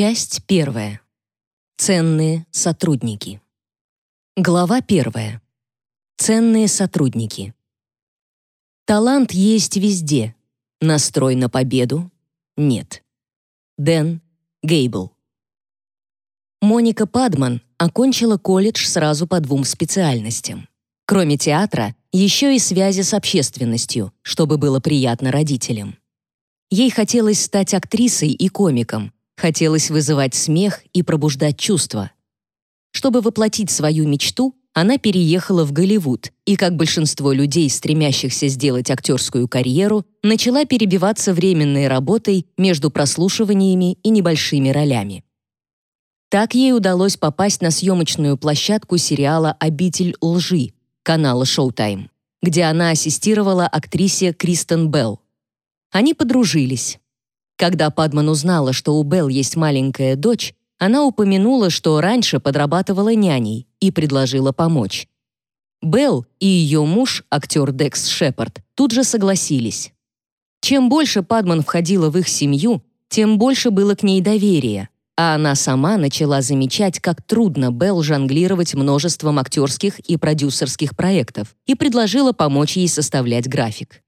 Часть первая. Ценные сотрудники. Глава первая. Ценные сотрудники. Талант есть везде. Настрой на победу — нет. Дэн Гейбл. Моника Падман окончила колледж сразу по двум специальностям. Кроме театра, еще и связи с общественностью, чтобы было приятно родителям. Ей хотелось стать актрисой и комиком, хотелось вызывать смех и пробуждать чувства. Чтобы воплотить свою мечту, она переехала в Голливуд и, как большинство людей, стремящихся сделать актерскую карьеру, начала перебиваться временной работой между прослушиваниями и небольшими ролями. Так ей удалось попасть на съемочную площадку сериала «Обитель лжи» канала Showtime, где она ассистировала актрисе Кристен Белл. Они подружились. Когда Падман узнала, что у Белл есть маленькая дочь, она упомянула, что раньше подрабатывала няней и предложила помочь. Белл и ее муж, актер Декс Шепард, тут же согласились. Чем больше Падман входила в их семью, тем больше было к ней доверия, а она сама начала замечать, как трудно Белл жонглировать множеством актерских и продюсерских проектов и предложила помочь ей составлять график.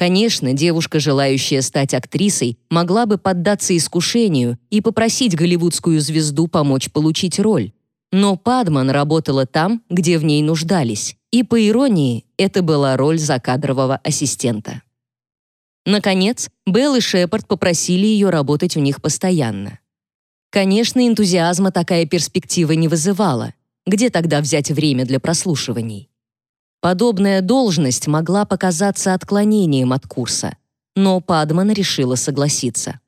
Конечно, девушка, желающая стать актрисой, могла бы поддаться искушению и попросить голливудскую звезду помочь получить роль. Но Падман работала там, где в ней нуждались, и, по иронии, это была роль закадрового ассистента. Наконец, Белл и Шепард попросили ее работать у них постоянно. Конечно, энтузиазма такая перспектива не вызывала. Где тогда взять время для прослушиваний? Подобная должность могла показаться отклонением от курса, но Падман решила согласиться.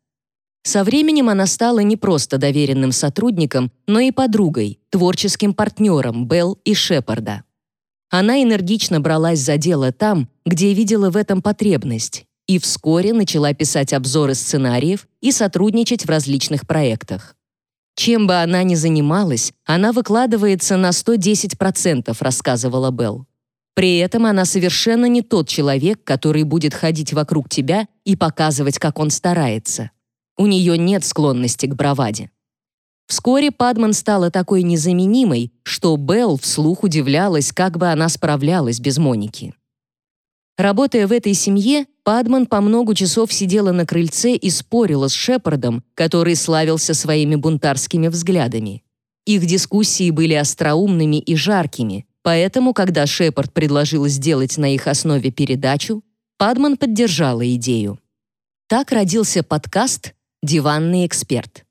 Со временем она стала не просто доверенным сотрудником, но и подругой, творческим партнером Белл и Шепарда. Она энергично бралась за дело там, где видела в этом потребность, и вскоре начала писать обзоры сценариев и сотрудничать в различных проектах. Чем бы она ни занималась, она выкладывается на 110%, рассказывала Белл. При этом она совершенно не тот человек, который будет ходить вокруг тебя и показывать, как он старается. У нее нет склонности к браваде. Вскоре Падман стала такой незаменимой, что Белл вслух удивлялась, как бы она справлялась без Моники. Работая в этой семье, Падман по много часов сидела на крыльце и спорила с Шепардом, который славился своими бунтарскими взглядами. Их дискуссии были остроумными и жаркими, Поэтому, когда Шепард предложил сделать на их основе передачу, Падман поддержала идею. Так родился подкаст «Диванный эксперт».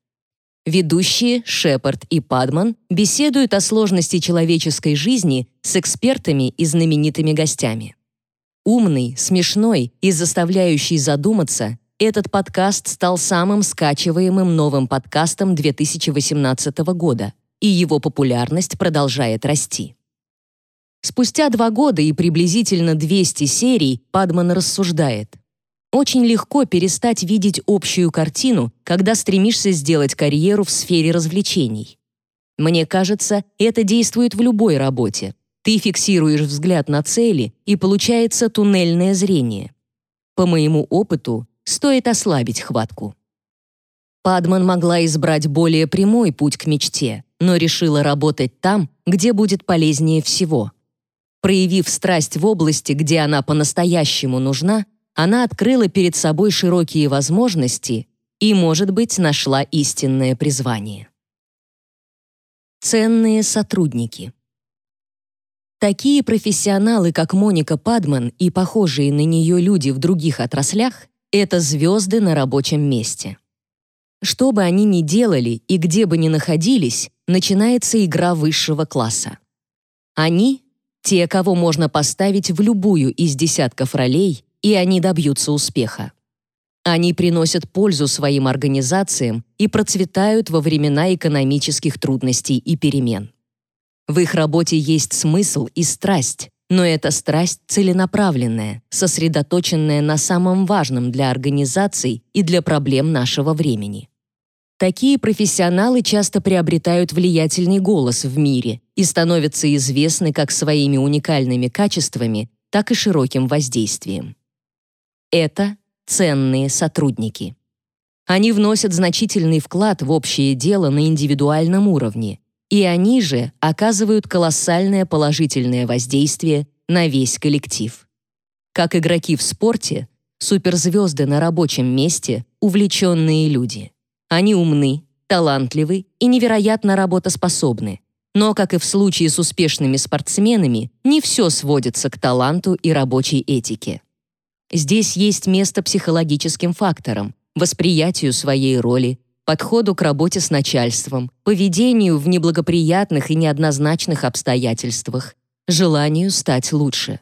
Ведущие Шепард и Падман беседуют о сложности человеческой жизни с экспертами и знаменитыми гостями. Умный, смешной и заставляющий задуматься, этот подкаст стал самым скачиваемым новым подкастом 2018 года, и его популярность продолжает расти. Спустя два года и приблизительно 200 серий Падман рассуждает. Очень легко перестать видеть общую картину, когда стремишься сделать карьеру в сфере развлечений. Мне кажется, это действует в любой работе. Ты фиксируешь взгляд на цели, и получается туннельное зрение. По моему опыту, стоит ослабить хватку. Падман могла избрать более прямой путь к мечте, но решила работать там, где будет полезнее всего — Проявив страсть в области, где она по-настоящему нужна, она открыла перед собой широкие возможности и, может быть, нашла истинное призвание. Ценные сотрудники. Такие профессионалы, как Моника Падман и похожие на нее люди в других отраслях, это звезды на рабочем месте. Что бы они ни делали и где бы ни находились, начинается игра высшего класса. Они те, кого можно поставить в любую из десятков ролей, и они добьются успеха. Они приносят пользу своим организациям и процветают во времена экономических трудностей и перемен. В их работе есть смысл и страсть, но эта страсть целенаправленная, сосредоточенная на самом важном для организаций и для проблем нашего времени. Такие профессионалы часто приобретают влиятельный голос в мире и становятся известны как своими уникальными качествами, так и широким воздействием. Это ценные сотрудники. Они вносят значительный вклад в общее дело на индивидуальном уровне, и они же оказывают колоссальное положительное воздействие на весь коллектив. Как игроки в спорте, суперзвезды на рабочем месте — увлеченные люди. Они умны, талантливы и невероятно работоспособны. Но, как и в случае с успешными спортсменами, не все сводится к таланту и рабочей этике. Здесь есть место психологическим факторам, восприятию своей роли, подходу к работе с начальством, поведению в неблагоприятных и неоднозначных обстоятельствах, желанию стать лучше.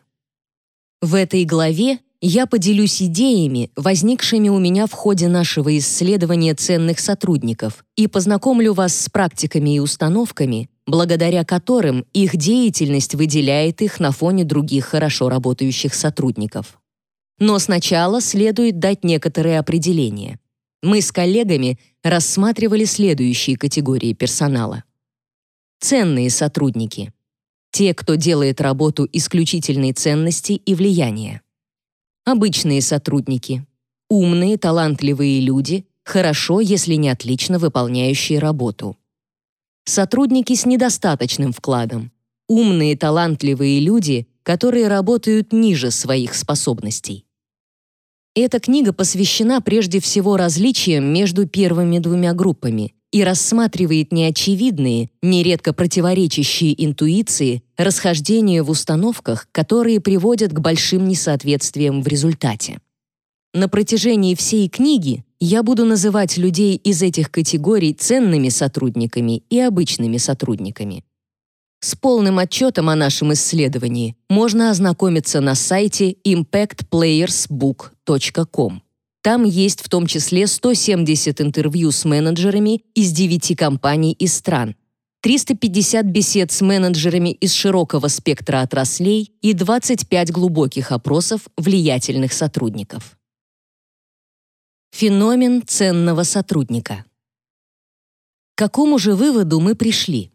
В этой главе я поделюсь идеями, возникшими у меня в ходе нашего исследования ценных сотрудников, и познакомлю вас с практиками и установками, благодаря которым их деятельность выделяет их на фоне других хорошо работающих сотрудников. Но сначала следует дать некоторые определения. Мы с коллегами рассматривали следующие категории персонала. Ценные сотрудники. Те, кто делает работу исключительной ценности и влияния. Обычные сотрудники. Умные, талантливые люди, хорошо, если не отлично выполняющие работу. Сотрудники с недостаточным вкладом. Умные, талантливые люди, которые работают ниже своих способностей. Эта книга посвящена прежде всего различиям между первыми двумя группами и рассматривает неочевидные, нередко противоречащие интуиции, расхождения в установках, которые приводят к большим несоответствиям в результате. На протяжении всей книги я буду называть людей из этих категорий ценными сотрудниками и обычными сотрудниками. С полным отчетом о нашем исследовании можно ознакомиться на сайте impactplayersbook.com. Там есть в том числе 170 интервью с менеджерами из 9 компаний и стран, 350 бесед с менеджерами из широкого спектра отраслей и 25 глубоких опросов влиятельных сотрудников. Феномен ценного сотрудника. К какому же выводу мы пришли?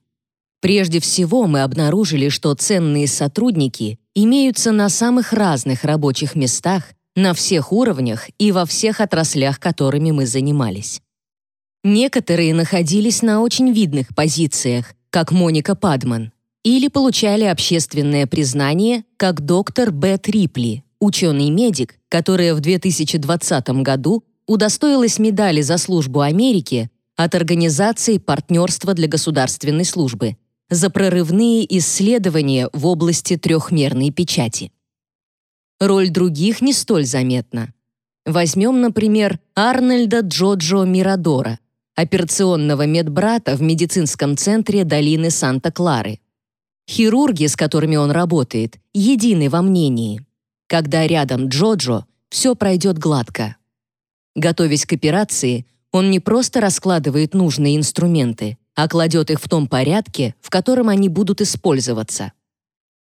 Прежде всего, мы обнаружили, что ценные сотрудники имеются на самых разных рабочих местах, на всех уровнях и во всех отраслях, которыми мы занимались. Некоторые находились на очень видных позициях, как Моника Падман, или получали общественное признание, как доктор Б. Трипли, ученый-медик, которая в 2020 году удостоилась медали за службу Америке от Организации партнерства для государственной службы за прорывные исследования в области трехмерной печати. Роль других не столь заметна. Возьмем, например, Арнольда Джоджо Мирадора, операционного медбрата в медицинском центре долины Санта-Клары. Хирурги, с которыми он работает, едины во мнении. Когда рядом Джоджо, все пройдет гладко. Готовясь к операции, он не просто раскладывает нужные инструменты, а кладет их в том порядке, в котором они будут использоваться.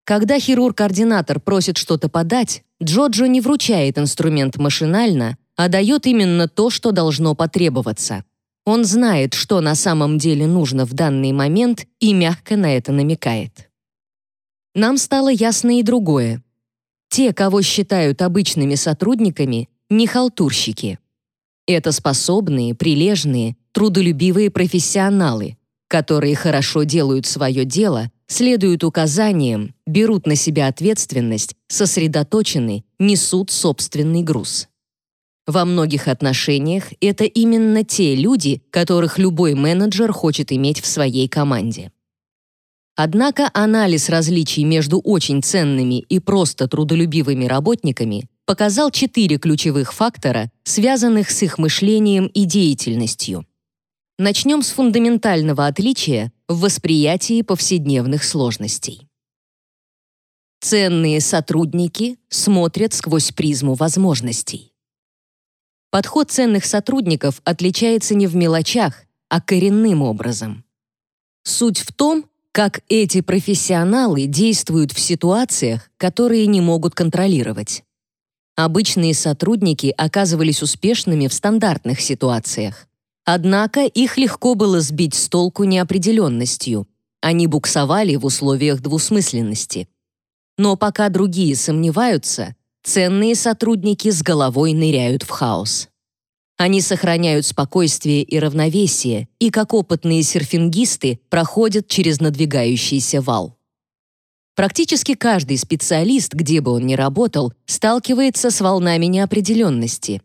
Когда хирург-координатор просит что-то подать, Джоджо не вручает инструмент машинально, а дает именно то, что должно потребоваться. Он знает, что на самом деле нужно в данный момент и мягко на это намекает. Нам стало ясно и другое. Те, кого считают обычными сотрудниками, не халтурщики. Это способные, прилежные, трудолюбивые профессионалы, которые хорошо делают свое дело, следуют указаниям, берут на себя ответственность, сосредоточены, несут собственный груз. Во многих отношениях это именно те люди, которых любой менеджер хочет иметь в своей команде. Однако анализ различий между очень ценными и просто трудолюбивыми работниками показал четыре ключевых фактора, связанных с их мышлением и деятельностью. Начнем с фундаментального отличия в восприятии повседневных сложностей. Ценные сотрудники смотрят сквозь призму возможностей. Подход ценных сотрудников отличается не в мелочах, а коренным образом. Суть в том, как эти профессионалы действуют в ситуациях, которые не могут контролировать. Обычные сотрудники оказывались успешными в стандартных ситуациях. Однако их легко было сбить с толку неопределенностью. Они буксовали в условиях двусмысленности. Но пока другие сомневаются, ценные сотрудники с головой ныряют в хаос. Они сохраняют спокойствие и равновесие, и как опытные серфингисты проходят через надвигающийся вал. Практически каждый специалист, где бы он ни работал, сталкивается с волнами неопределенности.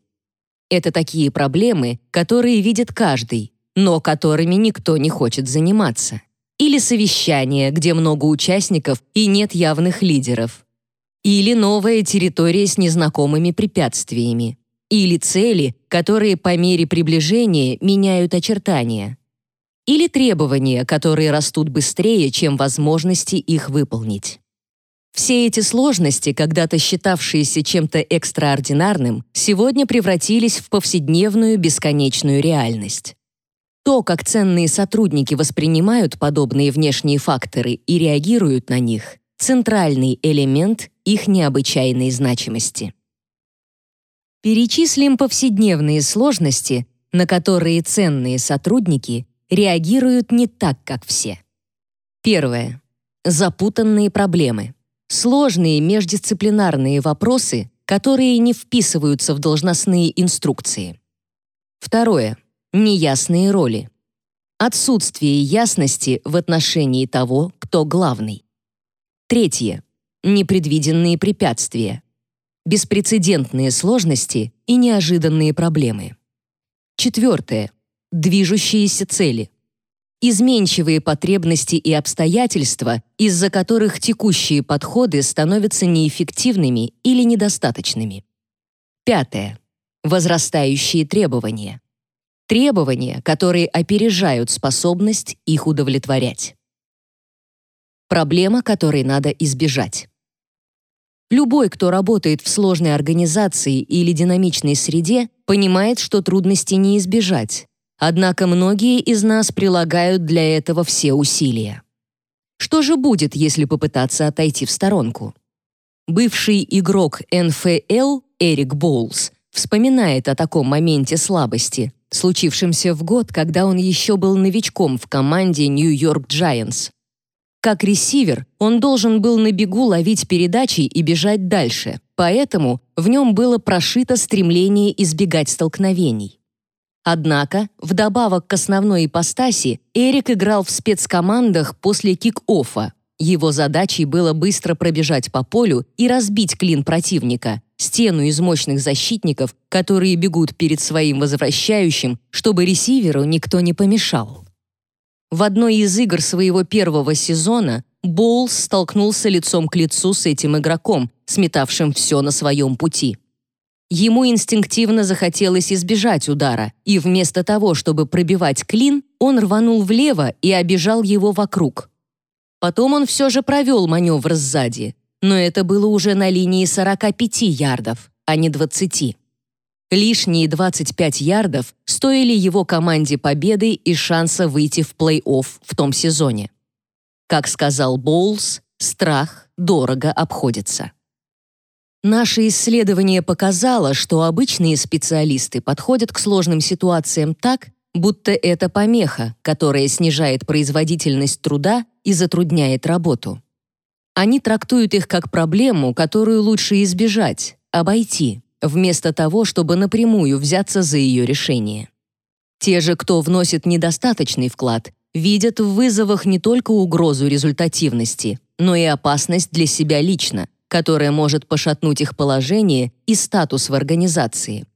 Это такие проблемы, которые видит каждый, но которыми никто не хочет заниматься. Или совещание, где много участников и нет явных лидеров. Или новая территория с незнакомыми препятствиями. Или цели, которые по мере приближения меняют очертания или требования, которые растут быстрее, чем возможности их выполнить. Все эти сложности, когда-то считавшиеся чем-то экстраординарным, сегодня превратились в повседневную бесконечную реальность. То, как ценные сотрудники воспринимают подобные внешние факторы и реагируют на них, центральный элемент их необычайной значимости. Перечислим повседневные сложности, на которые ценные сотрудники реагируют не так, как все. Первое. Запутанные проблемы. Сложные междисциплинарные вопросы, которые не вписываются в должностные инструкции. Второе. Неясные роли. Отсутствие ясности в отношении того, кто главный. Третье. Непредвиденные препятствия. Беспрецедентные сложности и неожиданные проблемы. Четвертое движущиеся цели. Изменчивые потребности и обстоятельства, из-за которых текущие подходы становятся неэффективными или недостаточными. Пятое. Возрастающие требования. Требования, которые опережают способность их удовлетворять. Проблема, которой надо избежать. Любой, кто работает в сложной организации или динамичной среде, понимает, что трудностей не избежать, Однако многие из нас прилагают для этого все усилия. Что же будет, если попытаться отойти в сторонку? Бывший игрок НФЛ Эрик Боулс вспоминает о таком моменте слабости, случившемся в год, когда он еще был новичком в команде Нью-Йорк Giants. Как ресивер он должен был на бегу ловить передачи и бежать дальше, поэтому в нем было прошито стремление избегать столкновений. Однако, вдобавок к основной ипостаси, Эрик играл в спецкомандах после кик-оффа. Его задачей было быстро пробежать по полю и разбить клин противника, стену из мощных защитников, которые бегут перед своим возвращающим, чтобы ресиверу никто не помешал. В одной из игр своего первого сезона Боулс столкнулся лицом к лицу с этим игроком, сметавшим все на своем пути. Ему инстинктивно захотелось избежать удара, и вместо того, чтобы пробивать клин, он рванул влево и обежал его вокруг. Потом он все же провел маневр сзади, но это было уже на линии 45 ярдов, а не 20. Лишние 25 ярдов стоили его команде победы и шанса выйти в плей-офф в том сезоне. Как сказал Боулс, страх дорого обходится. Наше исследование показало, что обычные специалисты подходят к сложным ситуациям так, будто это помеха, которая снижает производительность труда и затрудняет работу. Они трактуют их как проблему, которую лучше избежать, обойти, вместо того, чтобы напрямую взяться за ее решение. Те же, кто вносит недостаточный вклад, видят в вызовах не только угрозу результативности, но и опасность для себя лично, которое может пошатнуть их положение и статус в организации.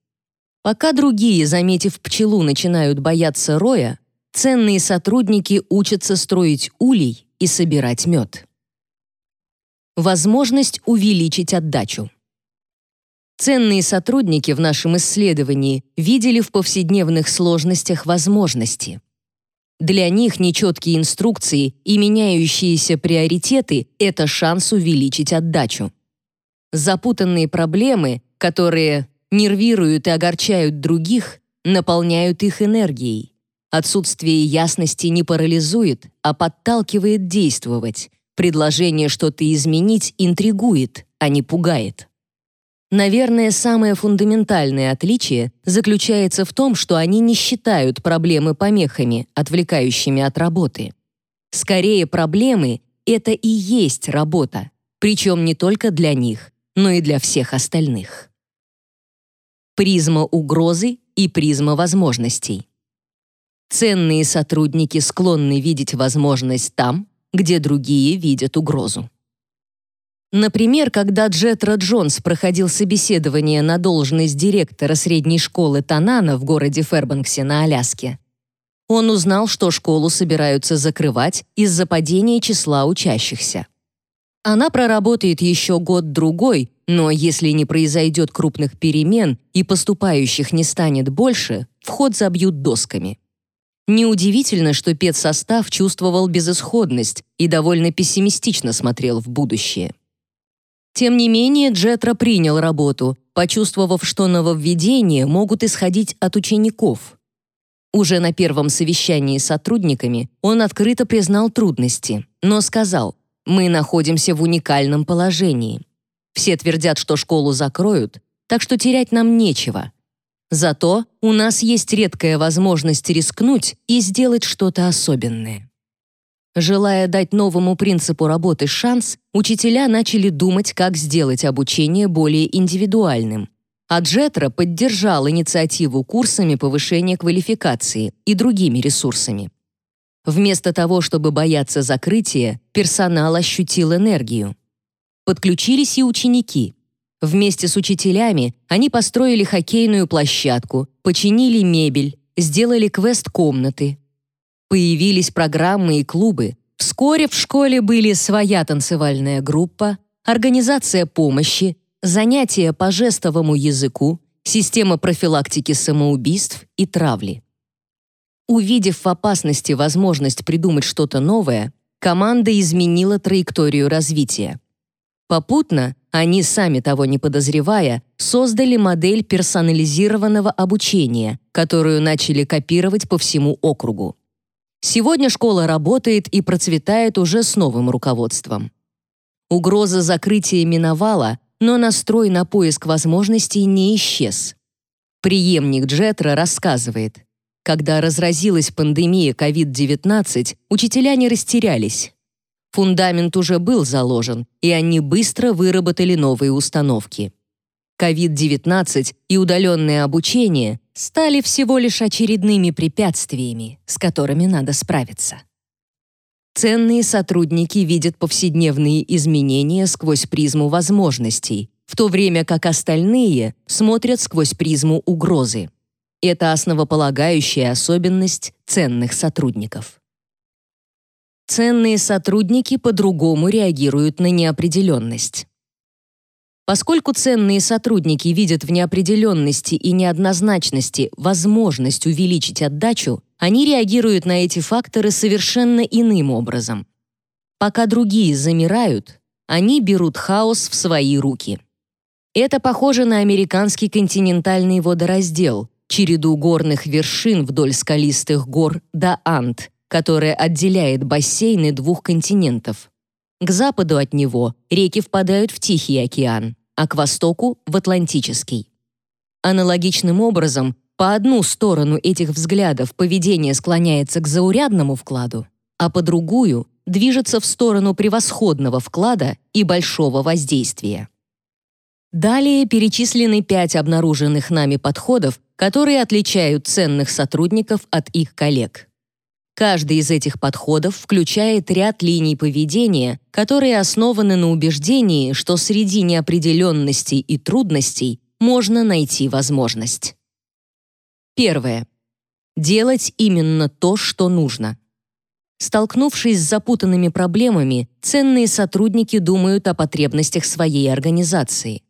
Пока другие, заметив пчелу, начинают бояться роя, ценные сотрудники учатся строить улей и собирать мед. Возможность увеличить отдачу. Ценные сотрудники в нашем исследовании видели в повседневных сложностях возможности. Для них нечеткие инструкции и меняющиеся приоритеты — это шанс увеличить отдачу. Запутанные проблемы, которые нервируют и огорчают других, наполняют их энергией. Отсутствие ясности не парализует, а подталкивает действовать. Предложение что-то изменить интригует, а не пугает. Наверное, самое фундаментальное отличие заключается в том, что они не считают проблемы помехами, отвлекающими от работы. Скорее, проблемы — это и есть работа, причем не только для них, но и для всех остальных. Призма угрозы и призма возможностей. Ценные сотрудники склонны видеть возможность там, где другие видят угрозу. Например, когда Джетра Джонс проходил собеседование на должность директора средней школы Танана в городе Фербанксе на Аляске, он узнал, что школу собираются закрывать из-за падения числа учащихся. Она проработает еще год-другой, но если не произойдет крупных перемен и поступающих не станет больше, вход забьют досками. Неудивительно, что педсостав чувствовал безысходность и довольно пессимистично смотрел в будущее. Тем не менее, Джетра принял работу, почувствовав, что нововведения могут исходить от учеников. Уже на первом совещании с сотрудниками он открыто признал трудности, но сказал, «Мы находимся в уникальном положении. Все твердят, что школу закроют, так что терять нам нечего. Зато у нас есть редкая возможность рискнуть и сделать что-то особенное». Желая дать новому принципу работы шанс, учителя начали думать, как сделать обучение более индивидуальным. А Джетра поддержал инициативу курсами повышения квалификации и другими ресурсами. Вместо того, чтобы бояться закрытия, персонал ощутил энергию. Подключились и ученики. Вместе с учителями они построили хоккейную площадку, починили мебель, сделали квест-комнаты, Появились программы и клубы. Вскоре в школе были своя танцевальная группа, организация помощи, занятия по жестовому языку, система профилактики самоубийств и травли. Увидев в опасности возможность придумать что-то новое, команда изменила траекторию развития. Попутно они, сами того не подозревая, создали модель персонализированного обучения, которую начали копировать по всему округу. Сегодня школа работает и процветает уже с новым руководством. Угроза закрытия миновала, но настрой на поиск возможностей не исчез. Приемник Джетра рассказывает, когда разразилась пандемия COVID-19, учителя не растерялись. Фундамент уже был заложен, и они быстро выработали новые установки. COVID-19 и удаленное обучение стали всего лишь очередными препятствиями, с которыми надо справиться. Ценные сотрудники видят повседневные изменения сквозь призму возможностей, в то время как остальные смотрят сквозь призму угрозы. Это основополагающая особенность ценных сотрудников. Ценные сотрудники по-другому реагируют на неопределенность. Поскольку ценные сотрудники видят в неопределенности и неоднозначности возможность увеличить отдачу, они реагируют на эти факторы совершенно иным образом. Пока другие замирают, они берут хаос в свои руки. Это похоже на американский континентальный водораздел, череду горных вершин вдоль скалистых гор до Анд, которая отделяет бассейны двух континентов. К западу от него реки впадают в Тихий океан, а к востоку — в Атлантический. Аналогичным образом, по одну сторону этих взглядов поведение склоняется к заурядному вкладу, а по другую движется в сторону превосходного вклада и большого воздействия. Далее перечислены пять обнаруженных нами подходов, которые отличают ценных сотрудников от их коллег. Каждый из этих подходов включает ряд линий поведения, которые основаны на убеждении, что среди неопределенностей и трудностей можно найти возможность. Первое. Делать именно то, что нужно. Столкнувшись с запутанными проблемами, ценные сотрудники думают о потребностях своей организации.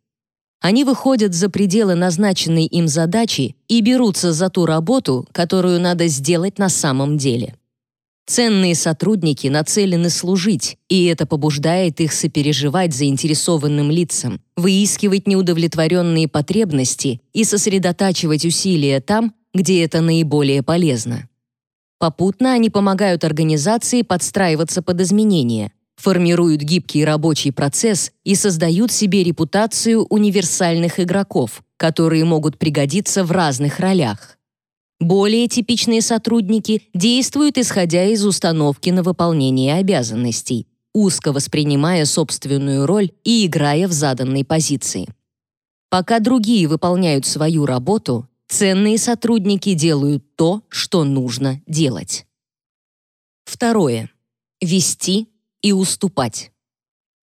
Они выходят за пределы назначенной им задачи и берутся за ту работу, которую надо сделать на самом деле. Ценные сотрудники нацелены служить, и это побуждает их сопереживать заинтересованным лицам, выискивать неудовлетворенные потребности и сосредотачивать усилия там, где это наиболее полезно. Попутно они помогают организации подстраиваться под изменения, формируют гибкий рабочий процесс и создают себе репутацию универсальных игроков, которые могут пригодиться в разных ролях. Более типичные сотрудники действуют исходя из установки на выполнение обязанностей, узко воспринимая собственную роль и играя в заданной позиции. Пока другие выполняют свою работу, Ценные сотрудники делают то, что нужно делать. Второе. Вести и уступать.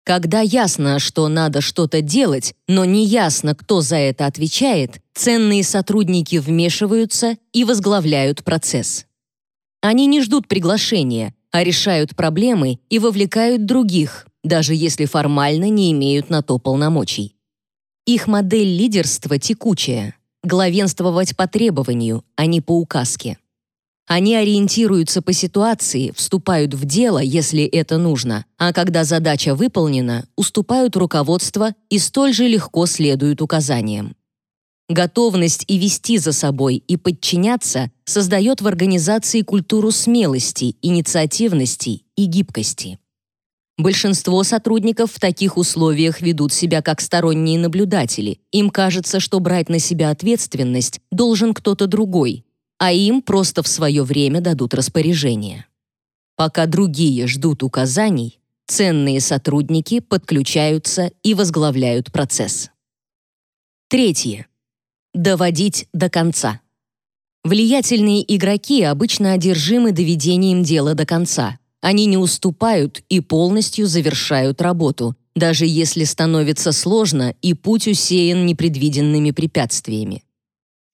Когда ясно, что надо что-то делать, но не ясно, кто за это отвечает, ценные сотрудники вмешиваются и возглавляют процесс. Они не ждут приглашения, а решают проблемы и вовлекают других, даже если формально не имеют на то полномочий. Их модель лидерства текучая, главенствовать по требованию, а не по указке. Они ориентируются по ситуации, вступают в дело, если это нужно, а когда задача выполнена, уступают руководство и столь же легко следуют указаниям. Готовность и вести за собой, и подчиняться создает в организации культуру смелости, инициативности и гибкости. Большинство сотрудников в таких условиях ведут себя как сторонние наблюдатели. Им кажется, что брать на себя ответственность должен кто-то другой, а им просто в свое время дадут распоряжение. Пока другие ждут указаний, ценные сотрудники подключаются и возглавляют процесс. Третье. Доводить до конца. Влиятельные игроки обычно одержимы доведением дела до конца – они не уступают и полностью завершают работу, даже если становится сложно и путь усеян непредвиденными препятствиями.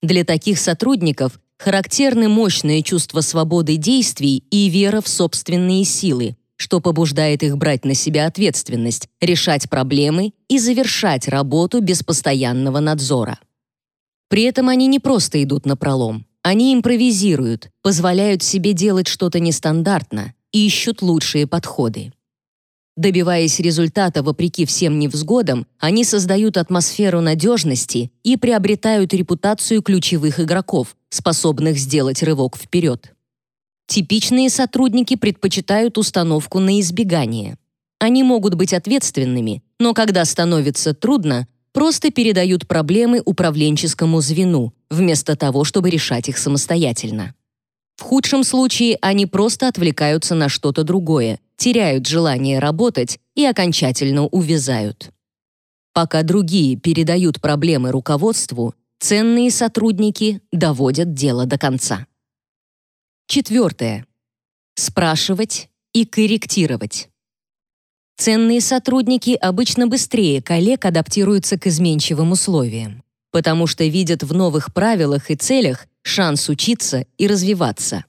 Для таких сотрудников характерны мощное чувство свободы действий и вера в собственные силы, что побуждает их брать на себя ответственность, решать проблемы и завершать работу без постоянного надзора. При этом они не просто идут на пролом, они импровизируют, позволяют себе делать что-то нестандартно, ищут лучшие подходы. Добиваясь результата вопреки всем невзгодам, они создают атмосферу надежности и приобретают репутацию ключевых игроков, способных сделать рывок вперед. Типичные сотрудники предпочитают установку на избегание. Они могут быть ответственными, но когда становится трудно, просто передают проблемы управленческому звену, вместо того, чтобы решать их самостоятельно. В худшем случае они просто отвлекаются на что-то другое, теряют желание работать и окончательно увязают. Пока другие передают проблемы руководству, ценные сотрудники доводят дело до конца. Четвертое. Спрашивать и корректировать. Ценные сотрудники обычно быстрее коллег адаптируются к изменчивым условиям, потому что видят в новых правилах и целях шанс учиться и развиваться.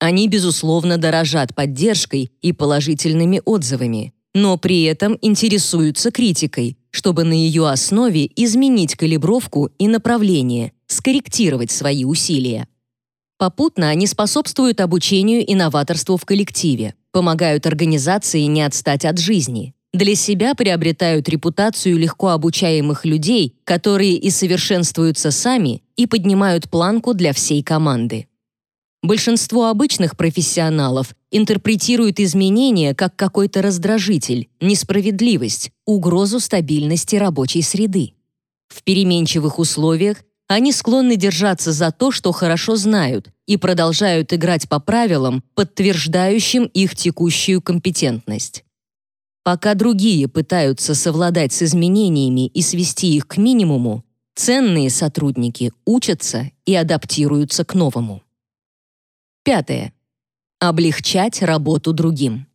Они, безусловно, дорожат поддержкой и положительными отзывами, но при этом интересуются критикой, чтобы на ее основе изменить калибровку и направление, скорректировать свои усилия. Попутно они способствуют обучению и новаторству в коллективе, помогают организации не отстать от жизни, для себя приобретают репутацию легко обучаемых людей, которые и совершенствуются сами, и поднимают планку для всей команды. Большинство обычных профессионалов интерпретируют изменения как какой-то раздражитель, несправедливость, угрозу стабильности рабочей среды. В переменчивых условиях они склонны держаться за то, что хорошо знают, и продолжают играть по правилам, подтверждающим их текущую компетентность. Пока другие пытаются совладать с изменениями и свести их к минимуму, ценные сотрудники учатся и адаптируются к новому. Пятое. Облегчать работу другим.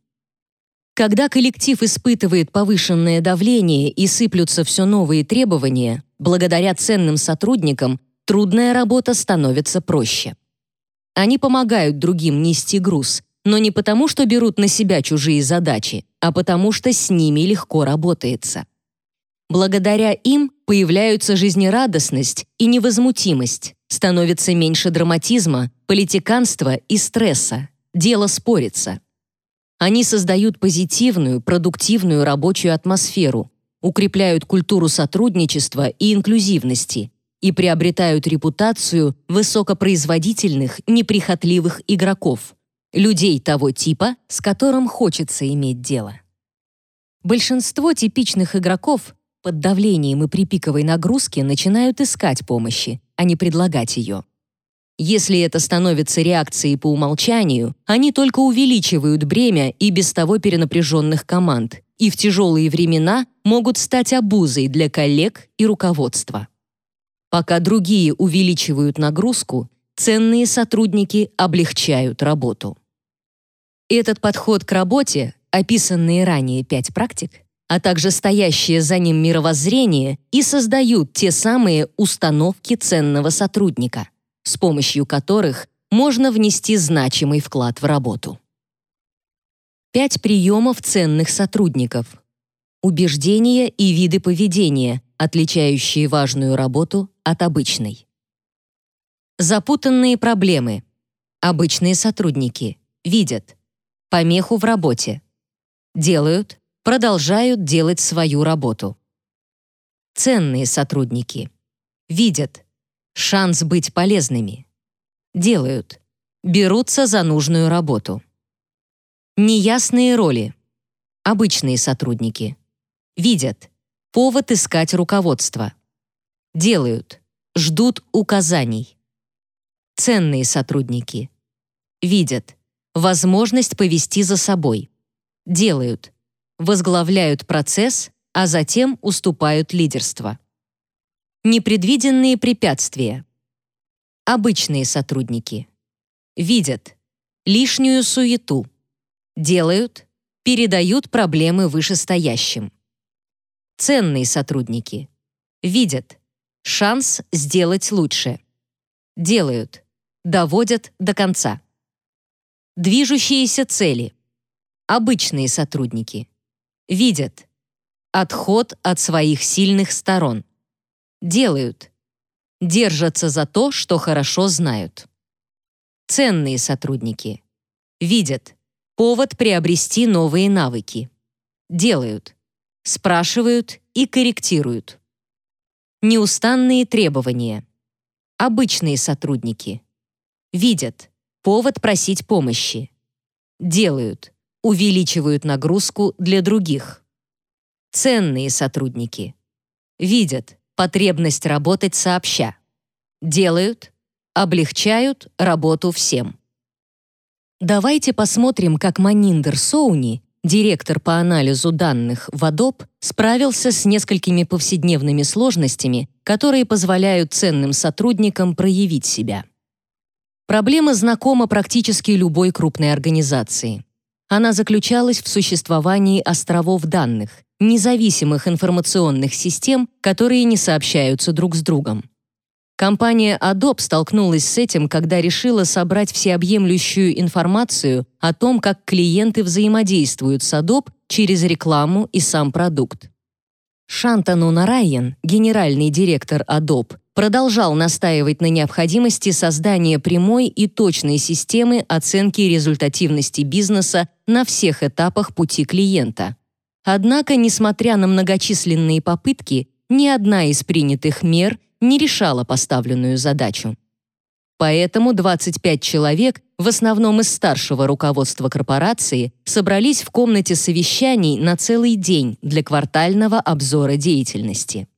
Когда коллектив испытывает повышенное давление и сыплются все новые требования, благодаря ценным сотрудникам трудная работа становится проще. Они помогают другим нести груз, но не потому, что берут на себя чужие задачи, а потому что с ними легко работается. Благодаря им появляются жизнерадостность и невозмутимость, становится меньше драматизма, политиканства и стресса, дело спорится. Они создают позитивную, продуктивную рабочую атмосферу, укрепляют культуру сотрудничества и инклюзивности и приобретают репутацию высокопроизводительных, неприхотливых игроков – людей того типа, с которым хочется иметь дело. Большинство типичных игроков под давлением и при пиковой нагрузке начинают искать помощи, а не предлагать ее. Если это становится реакцией по умолчанию, они только увеличивают бремя и без того перенапряженных команд, и в тяжелые времена могут стать обузой для коллег и руководства. Пока другие увеличивают нагрузку, ценные сотрудники облегчают работу. Этот подход к работе, описанные ранее пять практик, а также стоящее за ним мировоззрение и создают те самые установки ценного сотрудника, с помощью которых можно внести значимый вклад в работу. Пять приемов ценных сотрудников. Убеждения и виды поведения, отличающие важную работу от обычной. Запутанные проблемы. Обычные сотрудники видят помеху в работе. Делают, продолжают делать свою работу. Ценные сотрудники видят шанс быть полезными. Делают, берутся за нужную работу. Неясные роли. Обычные сотрудники. Видят. Повод искать руководство. Делают. Ждут указаний. Ценные сотрудники. Видят. Возможность повести за собой. Делают. Возглавляют процесс, а затем уступают лидерство. Непредвиденные препятствия. Обычные сотрудники. Видят. Лишнюю суету делают, передают проблемы вышестоящим. Ценные сотрудники. Видят. Шанс сделать лучше. Делают. Доводят до конца. Движущиеся цели. Обычные сотрудники. Видят. Отход от своих сильных сторон. Делают. Держатся за то, что хорошо знают. Ценные сотрудники. Видят Повод приобрести новые навыки. Делают. Спрашивают и корректируют. Неустанные требования. Обычные сотрудники. Видят. Повод просить помощи. Делают. Увеличивают нагрузку для других. Ценные сотрудники. Видят. Потребность работать сообща. Делают. Облегчают работу всем. Давайте посмотрим, как Маниндер Соуни, директор по анализу данных в Adobe, справился с несколькими повседневными сложностями, которые позволяют ценным сотрудникам проявить себя. Проблема знакома практически любой крупной организации. Она заключалась в существовании островов данных, независимых информационных систем, которые не сообщаются друг с другом. Компания Adobe столкнулась с этим, когда решила собрать всеобъемлющую информацию о том, как клиенты взаимодействуют с Adobe через рекламу и сам продукт. Шантану Нарайен, генеральный директор Adobe, продолжал настаивать на необходимости создания прямой и точной системы оценки результативности бизнеса на всех этапах пути клиента. Однако, несмотря на многочисленные попытки, ни одна из принятых мер не решала поставленную задачу. Поэтому 25 человек, в основном из старшего руководства корпорации, собрались в комнате совещаний на целый день для квартального обзора деятельности.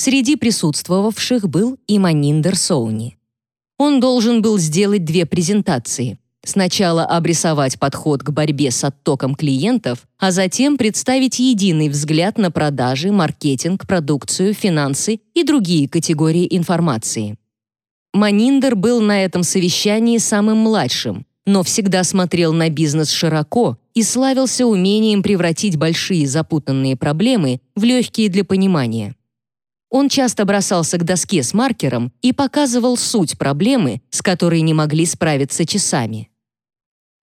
Среди присутствовавших был и Маниндер Соуни. Он должен был сделать две презентации. Сначала обрисовать подход к борьбе с оттоком клиентов, а затем представить единый взгляд на продажи, маркетинг, продукцию, финансы и другие категории информации. Маниндер был на этом совещании самым младшим, но всегда смотрел на бизнес широко и славился умением превратить большие запутанные проблемы в легкие для понимания. Он часто бросался к доске с маркером и показывал суть проблемы, с которой не могли справиться часами.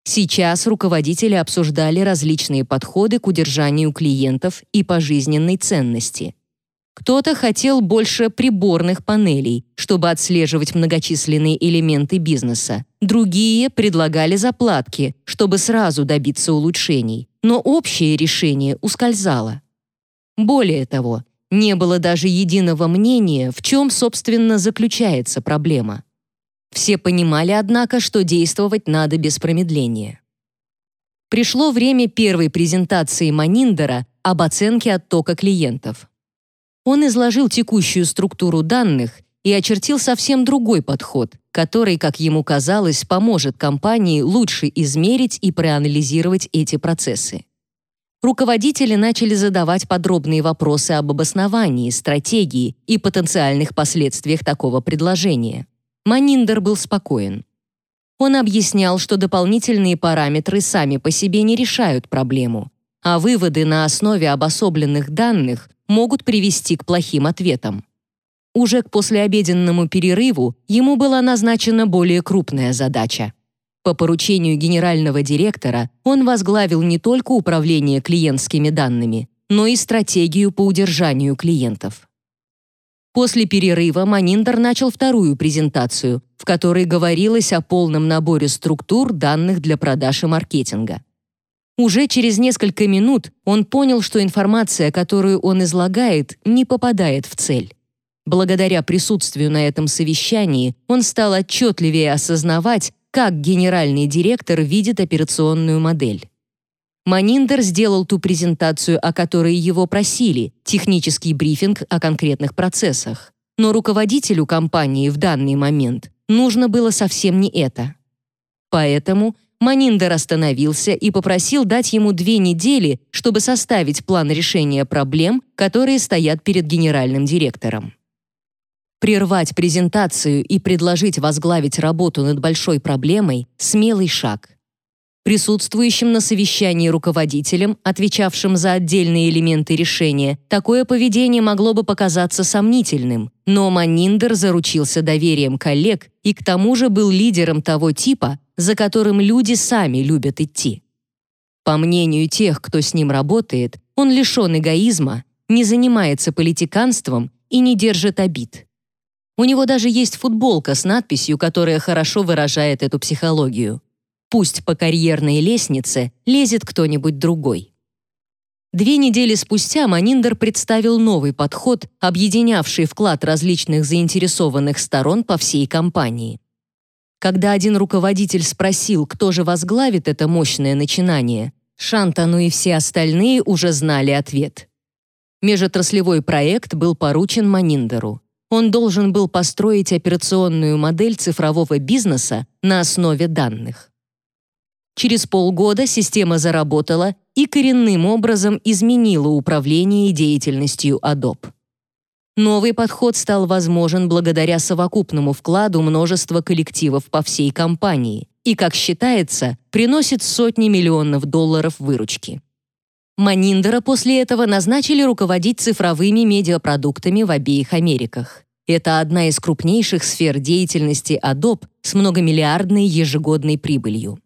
Сейчас руководители обсуждали различные подходы к удержанию клиентов и пожизненной ценности. Кто-то хотел больше приборных панелей, чтобы отслеживать многочисленные элементы бизнеса. Другие предлагали заплатки, чтобы сразу добиться улучшений. Но общее решение ускользало. Более того, не было даже единого мнения, в чем, собственно, заключается проблема. Все понимали, однако, что действовать надо без промедления. Пришло время первой презентации Маниндера об оценке оттока клиентов. Он изложил текущую структуру данных и очертил совсем другой подход, который, как ему казалось, поможет компании лучше измерить и проанализировать эти процессы. Руководители начали задавать подробные вопросы об обосновании, стратегии и потенциальных последствиях такого предложения. Маниндер был спокоен. Он объяснял, что дополнительные параметры сами по себе не решают проблему, а выводы на основе обособленных данных могут привести к плохим ответам. Уже к послеобеденному перерыву ему была назначена более крупная задача. По поручению генерального директора он возглавил не только управление клиентскими данными, но и стратегию по удержанию клиентов. После перерыва Маниндер начал вторую презентацию, в которой говорилось о полном наборе структур данных для продаж и маркетинга. Уже через несколько минут он понял, что информация, которую он излагает, не попадает в цель. Благодаря присутствию на этом совещании он стал отчетливее осознавать, как генеральный директор видит операционную модель. Маниндер сделал ту презентацию, о которой его просили, технический брифинг о конкретных процессах. Но руководителю компании в данный момент нужно было совсем не это. Поэтому Маниндер остановился и попросил дать ему две недели, чтобы составить план решения проблем, которые стоят перед генеральным директором. Прервать презентацию и предложить возглавить работу над большой проблемой – смелый шаг. Присутствующим на совещании руководителям, отвечавшим за отдельные элементы решения, такое поведение могло бы показаться сомнительным, но Маниндер заручился доверием коллег и к тому же был лидером того типа, за которым люди сами любят идти. По мнению тех, кто с ним работает, он лишен эгоизма, не занимается политиканством и не держит обид. У него даже есть футболка с надписью, которая хорошо выражает эту психологию. Пусть по карьерной лестнице лезет кто-нибудь другой. Две недели спустя Маниндер представил новый подход, объединявший вклад различных заинтересованных сторон по всей компании. Когда один руководитель спросил, кто же возглавит это мощное начинание, Шантану и все остальные уже знали ответ. Межотраслевой проект был поручен Маниндеру он должен был построить операционную модель цифрового бизнеса на основе данных. Через полгода система заработала и коренным образом изменила управление деятельностью Adobe. Новый подход стал возможен благодаря совокупному вкладу множества коллективов по всей компании и, как считается, приносит сотни миллионов долларов выручки. Маниндера после этого назначили руководить цифровыми медиапродуктами в обеих Америках. Это одна из крупнейших сфер деятельности Adobe с многомиллиардной ежегодной прибылью.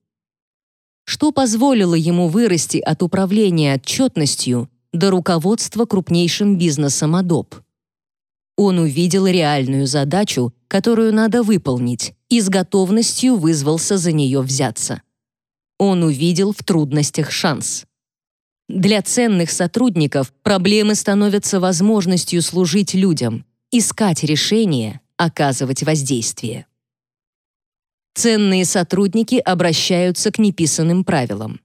Что позволило ему вырасти от управления отчетностью до руководства крупнейшим бизнесом Adobe? Он увидел реальную задачу, которую надо выполнить, и с готовностью вызвался за нее взяться. Он увидел в трудностях шанс. Для ценных сотрудников проблемы становятся возможностью служить людям, искать решения, оказывать воздействие. Ценные сотрудники обращаются к неписанным правилам.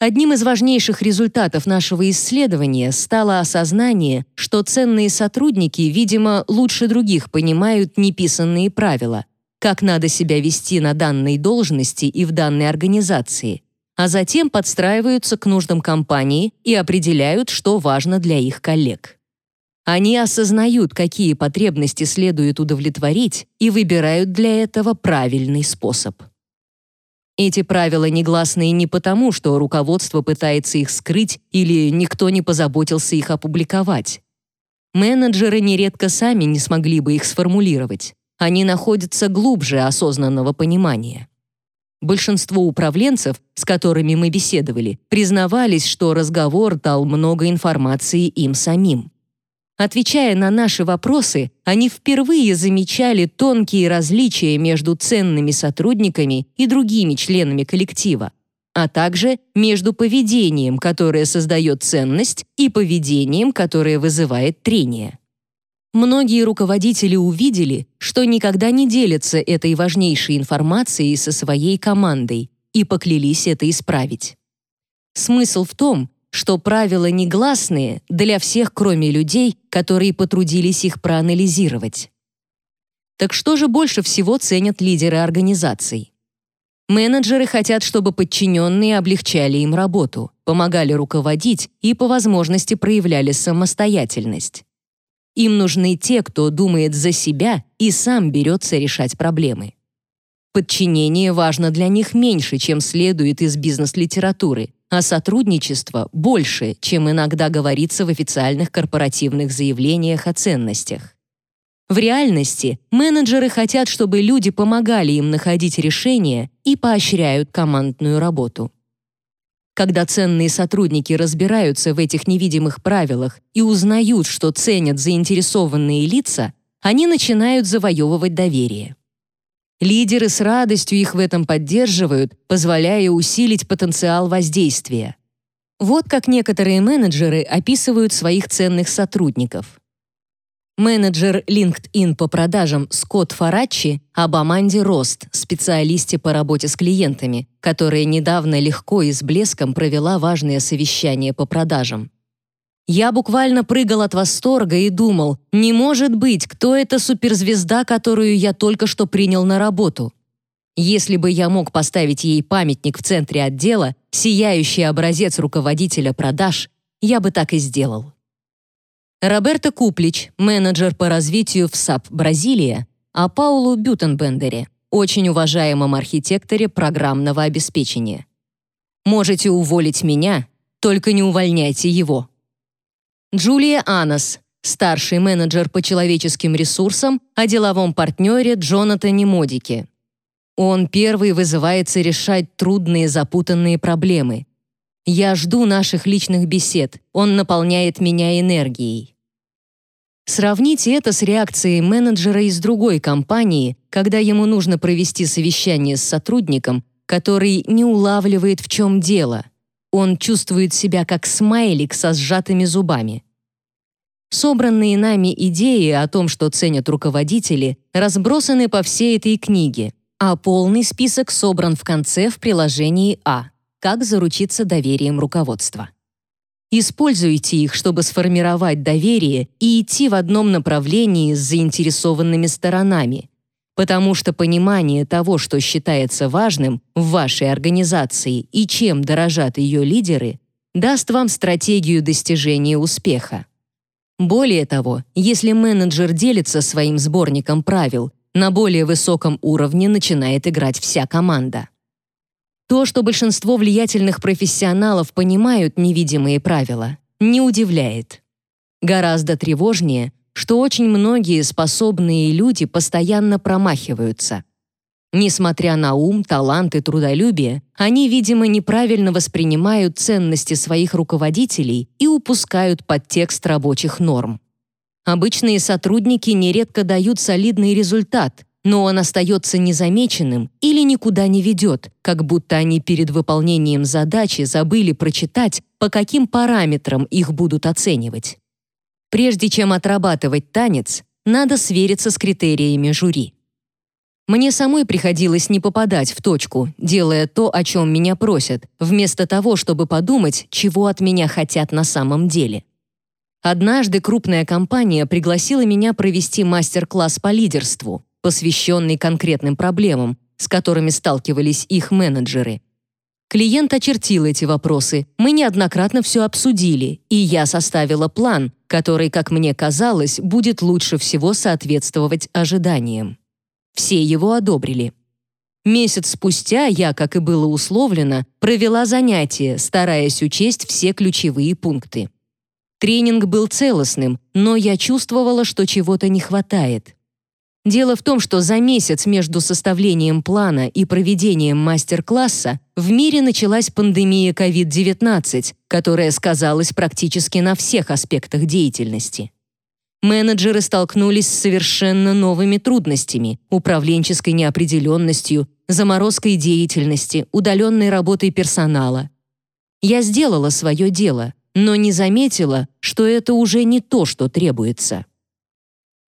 Одним из важнейших результатов нашего исследования стало осознание, что ценные сотрудники, видимо, лучше других понимают неписанные правила, как надо себя вести на данной должности и в данной организации, а затем подстраиваются к нуждам компании и определяют, что важно для их коллег. Они осознают, какие потребности следует удовлетворить, и выбирают для этого правильный способ. Эти правила негласные не потому, что руководство пытается их скрыть или никто не позаботился их опубликовать. Менеджеры нередко сами не смогли бы их сформулировать. Они находятся глубже осознанного понимания. Большинство управленцев, с которыми мы беседовали, признавались, что разговор дал много информации им самим. Отвечая на наши вопросы, они впервые замечали тонкие различия между ценными сотрудниками и другими членами коллектива, а также между поведением, которое создает ценность, и поведением, которое вызывает трение. Многие руководители увидели, что никогда не делятся этой важнейшей информацией со своей командой и поклялись это исправить. Смысл в том, что правила негласные для всех, кроме людей, которые потрудились их проанализировать. Так что же больше всего ценят лидеры организаций? Менеджеры хотят, чтобы подчиненные облегчали им работу, помогали руководить и по возможности проявляли самостоятельность. Им нужны те, кто думает за себя и сам берется решать проблемы. Подчинение важно для них меньше, чем следует из бизнес-литературы, а сотрудничество больше, чем иногда говорится в официальных корпоративных заявлениях о ценностях. В реальности менеджеры хотят, чтобы люди помогали им находить решения и поощряют командную работу. Когда ценные сотрудники разбираются в этих невидимых правилах и узнают, что ценят заинтересованные лица, они начинают завоевывать доверие. Лидеры с радостью их в этом поддерживают, позволяя усилить потенциал воздействия. Вот как некоторые менеджеры описывают своих ценных сотрудников. Менеджер LinkedIn по продажам Скотт Фарачи об Аманде Рост, специалисте по работе с клиентами, которая недавно легко и с блеском провела важное совещание по продажам. Я буквально прыгал от восторга и думал, не может быть, кто эта суперзвезда, которую я только что принял на работу. Если бы я мог поставить ей памятник в центре отдела, сияющий образец руководителя продаж, я бы так и сделал. Роберто Куплич, менеджер по развитию в SAP Бразилия, а Паулу Бютенбендере, очень уважаемом архитекторе программного обеспечения. Можете уволить меня, только не увольняйте его. Джулия Анас, старший менеджер по человеческим ресурсам, о деловом партнере Джонатане Модике. Он первый вызывается решать трудные запутанные проблемы. Я жду наших личных бесед, он наполняет меня энергией. Сравните это с реакцией менеджера из другой компании, когда ему нужно провести совещание с сотрудником, который не улавливает, в чем дело. Он чувствует себя как смайлик со сжатыми зубами. Собранные нами идеи о том, что ценят руководители, разбросаны по всей этой книге, а полный список собран в конце в приложении А «Как заручиться доверием руководства». Используйте их, чтобы сформировать доверие и идти в одном направлении с заинтересованными сторонами, потому что понимание того, что считается важным в вашей организации и чем дорожат ее лидеры, даст вам стратегию достижения успеха. Более того, если менеджер делится своим сборником правил, на более высоком уровне начинает играть вся команда. То, что большинство влиятельных профессионалов понимают невидимые правила, не удивляет. Гораздо тревожнее, что очень многие способные люди постоянно промахиваются. Несмотря на ум, талант и трудолюбие, они, видимо, неправильно воспринимают ценности своих руководителей и упускают подтекст рабочих норм. Обычные сотрудники нередко дают солидный результат, но он остается незамеченным или никуда не ведет, как будто они перед выполнением задачи забыли прочитать, по каким параметрам их будут оценивать. Прежде чем отрабатывать танец, надо свериться с критериями жюри. Мне самой приходилось не попадать в точку, делая то, о чем меня просят, вместо того, чтобы подумать, чего от меня хотят на самом деле. Однажды крупная компания пригласила меня провести мастер-класс по лидерству посвященный конкретным проблемам, с которыми сталкивались их менеджеры. Клиент очертил эти вопросы, мы неоднократно все обсудили, и я составила план, который, как мне казалось, будет лучше всего соответствовать ожиданиям. Все его одобрили. Месяц спустя я, как и было условлено, провела занятие, стараясь учесть все ключевые пункты. Тренинг был целостным, но я чувствовала, что чего-то не хватает. Дело в том, что за месяц между составлением плана и проведением мастер-класса в мире началась пандемия COVID-19, которая сказалась практически на всех аспектах деятельности. Менеджеры столкнулись с совершенно новыми трудностями, управленческой неопределенностью, заморозкой деятельности, удаленной работой персонала. Я сделала свое дело, но не заметила, что это уже не то, что требуется.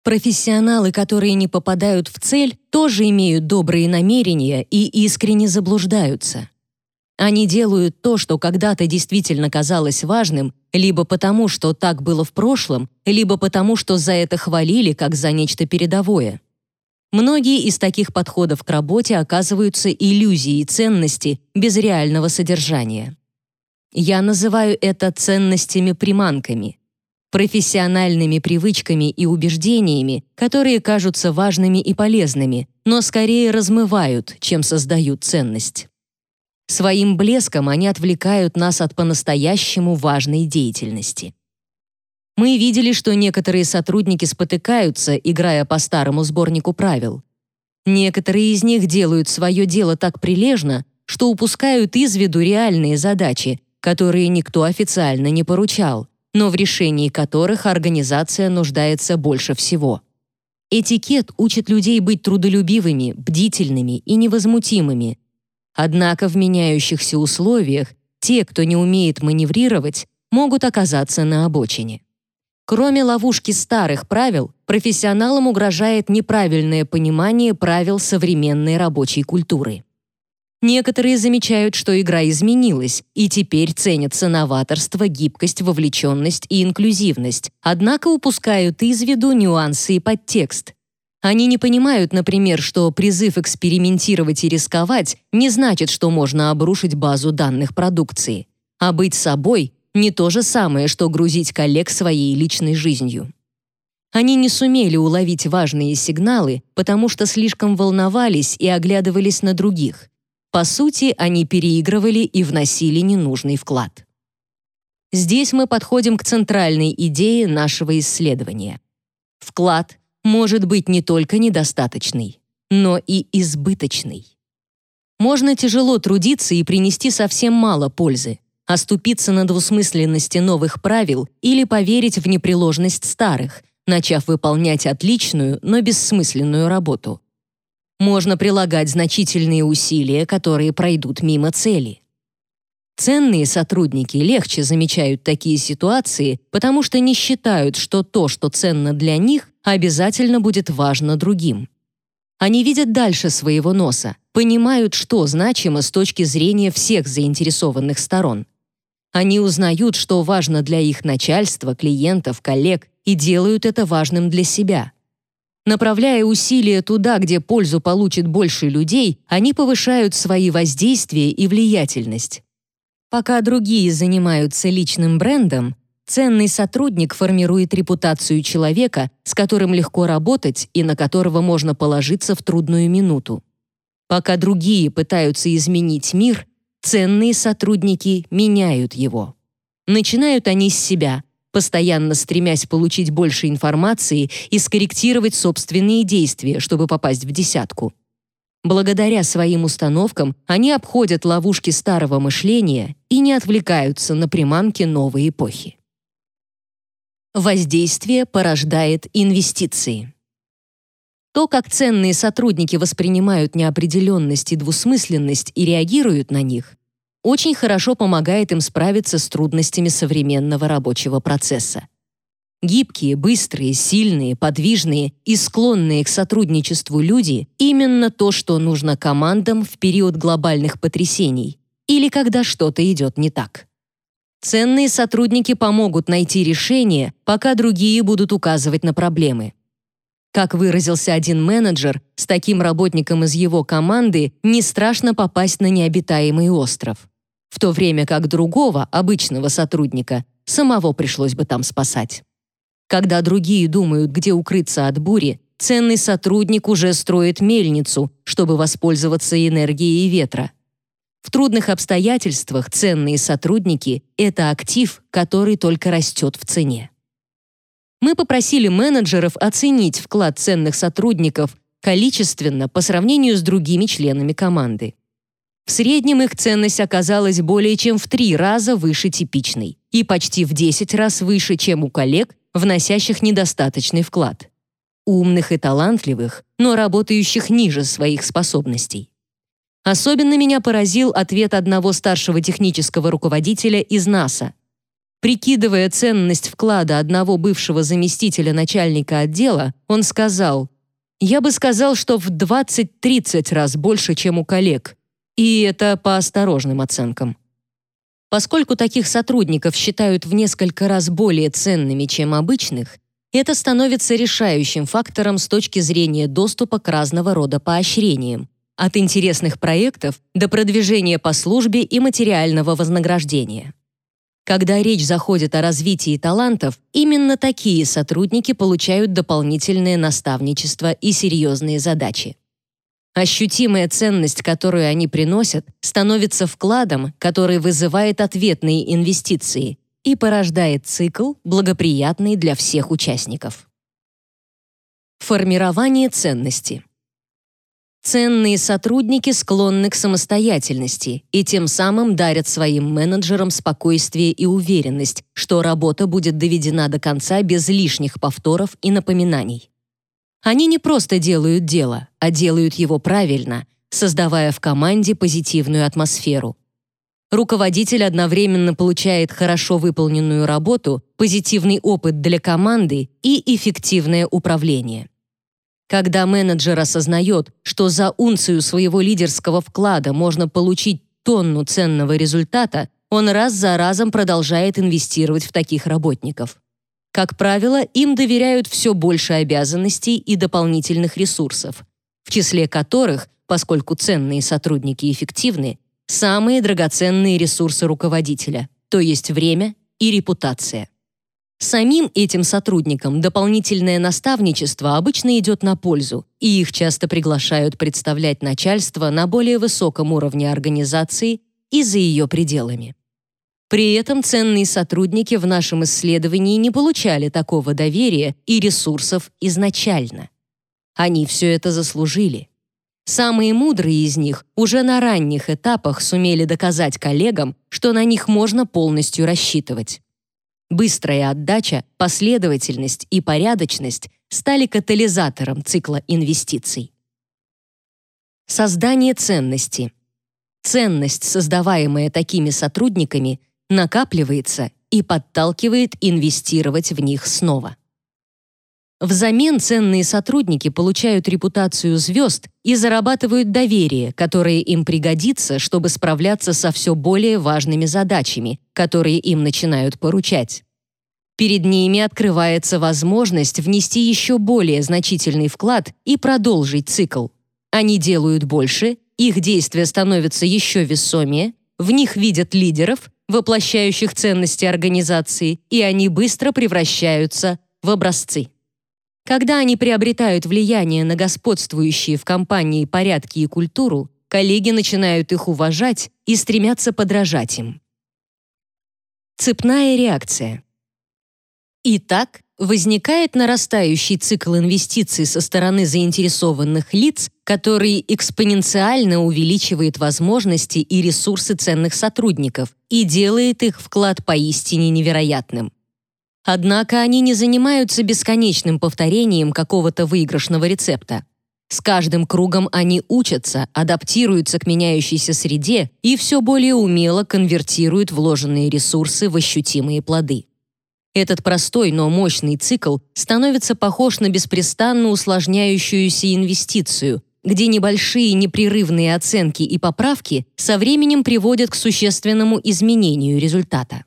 Профессионалы, которые не попадают в цель, тоже имеют добрые намерения и искренне заблуждаются. Они делают то, что когда-то действительно казалось важным, либо потому, что так было в прошлом, либо потому, что за это хвалили, как за нечто передовое. Многие из таких подходов к работе оказываются иллюзией ценности без реального содержания. Я называю это ценностями-приманками, профессиональными привычками и убеждениями, которые кажутся важными и полезными, но скорее размывают, чем создают ценность. Своим блеском они отвлекают нас от по-настоящему важной деятельности. Мы видели, что некоторые сотрудники спотыкаются, играя по старому сборнику правил. Некоторые из них делают свое дело так прилежно, что упускают из виду реальные задачи, которые никто официально не поручал, но в решении которых организация нуждается больше всего. Этикет учит людей быть трудолюбивыми, бдительными и невозмутимыми. Однако в меняющихся условиях те, кто не умеет маневрировать, могут оказаться на обочине. Кроме ловушки старых правил, профессионалам угрожает неправильное понимание правил современной рабочей культуры. Некоторые замечают, что игра изменилась, и теперь ценятся новаторство, гибкость, вовлеченность и инклюзивность, однако упускают из виду нюансы и подтекст. Они не понимают, например, что призыв экспериментировать и рисковать не значит, что можно обрушить базу данных продукции. А быть собой не то же самое, что грузить коллег своей личной жизнью. Они не сумели уловить важные сигналы, потому что слишком волновались и оглядывались на других. По сути, они переигрывали и вносили ненужный вклад. Здесь мы подходим к центральной идее нашего исследования. Вклад может быть не только недостаточный, но и избыточный. Можно тяжело трудиться и принести совсем мало пользы, оступиться на двусмысленности новых правил или поверить в непреложность старых, начав выполнять отличную, но бессмысленную работу. Можно прилагать значительные усилия, которые пройдут мимо цели. Ценные сотрудники легче замечают такие ситуации, потому что не считают, что то, что ценно для них, обязательно будет важно другим. Они видят дальше своего носа, понимают, что значимо с точки зрения всех заинтересованных сторон. Они узнают, что важно для их начальства, клиентов, коллег, и делают это важным для себя. Направляя усилия туда, где пользу получит больше людей, они повышают свои воздействия и влиятельность. Пока другие занимаются личным брендом, ценный сотрудник формирует репутацию человека, с которым легко работать и на которого можно положиться в трудную минуту. Пока другие пытаются изменить мир, Ценные сотрудники меняют его. Начинают они с себя, постоянно стремясь получить больше информации и скорректировать собственные действия, чтобы попасть в десятку. Благодаря своим установкам они обходят ловушки старого мышления и не отвлекаются на приманки новой эпохи. Воздействие порождает инвестиции. То, как ценные сотрудники воспринимают неопределенность и двусмысленность и реагируют на них, очень хорошо помогает им справиться с трудностями современного рабочего процесса. Гибкие, быстрые, сильные, подвижные и склонные к сотрудничеству люди — именно то, что нужно командам в период глобальных потрясений или когда что-то идет не так. Ценные сотрудники помогут найти решение, пока другие будут указывать на проблемы. Как выразился один менеджер, с таким работником из его команды не страшно попасть на необитаемый остров, в то время как другого, обычного сотрудника, самого пришлось бы там спасать. Когда другие думают, где укрыться от бури, ценный сотрудник уже строит мельницу, чтобы воспользоваться энергией ветра. В трудных обстоятельствах ценные сотрудники — это актив, который только растет в цене мы попросили менеджеров оценить вклад ценных сотрудников количественно по сравнению с другими членами команды. В среднем их ценность оказалась более чем в три раза выше типичной и почти в 10 раз выше, чем у коллег, вносящих недостаточный вклад. Умных и талантливых, но работающих ниже своих способностей. Особенно меня поразил ответ одного старшего технического руководителя из НАСА. Прикидывая ценность вклада одного бывшего заместителя начальника отдела, он сказал, «Я бы сказал, что в 20-30 раз больше, чем у коллег. И это по осторожным оценкам». Поскольку таких сотрудников считают в несколько раз более ценными, чем обычных, это становится решающим фактором с точки зрения доступа к разного рода поощрениям, от интересных проектов до продвижения по службе и материального вознаграждения. Когда речь заходит о развитии талантов, именно такие сотрудники получают дополнительное наставничество и серьезные задачи. Ощутимая ценность, которую они приносят, становится вкладом, который вызывает ответные инвестиции и порождает цикл, благоприятный для всех участников. Формирование ценности. Ценные сотрудники склонны к самостоятельности и тем самым дарят своим менеджерам спокойствие и уверенность, что работа будет доведена до конца без лишних повторов и напоминаний. Они не просто делают дело, а делают его правильно, создавая в команде позитивную атмосферу. Руководитель одновременно получает хорошо выполненную работу, позитивный опыт для команды и эффективное управление. Когда менеджер осознает, что за унцию своего лидерского вклада можно получить тонну ценного результата, он раз за разом продолжает инвестировать в таких работников. Как правило, им доверяют все больше обязанностей и дополнительных ресурсов, в числе которых, поскольку ценные сотрудники эффективны, самые драгоценные ресурсы руководителя, то есть время и репутация. Самим этим сотрудникам дополнительное наставничество обычно идет на пользу, и их часто приглашают представлять начальство на более высоком уровне организации и за ее пределами. При этом ценные сотрудники в нашем исследовании не получали такого доверия и ресурсов изначально. Они все это заслужили. Самые мудрые из них уже на ранних этапах сумели доказать коллегам, что на них можно полностью рассчитывать. Быстрая отдача, последовательность и порядочность стали катализатором цикла инвестиций. Создание ценности. Ценность, создаваемая такими сотрудниками, накапливается и подталкивает инвестировать в них снова. Взамен ценные сотрудники получают репутацию звезд и зарабатывают доверие, которое им пригодится, чтобы справляться со все более важными задачами, которые им начинают поручать. Перед ними открывается возможность внести еще более значительный вклад и продолжить цикл. Они делают больше, их действия становятся еще весомее, в них видят лидеров, воплощающих ценности организации, и они быстро превращаются в образцы. Когда они приобретают влияние на господствующие в компании порядки и культуру, коллеги начинают их уважать и стремятся подражать им. Цепная реакция. Итак, возникает нарастающий цикл инвестиций со стороны заинтересованных лиц, который экспоненциально увеличивает возможности и ресурсы ценных сотрудников и делает их вклад поистине невероятным. Однако они не занимаются бесконечным повторением какого-то выигрышного рецепта. С каждым кругом они учатся, адаптируются к меняющейся среде и все более умело конвертируют вложенные ресурсы в ощутимые плоды. Этот простой, но мощный цикл становится похож на беспрестанно усложняющуюся инвестицию, где небольшие непрерывные оценки и поправки со временем приводят к существенному изменению результата.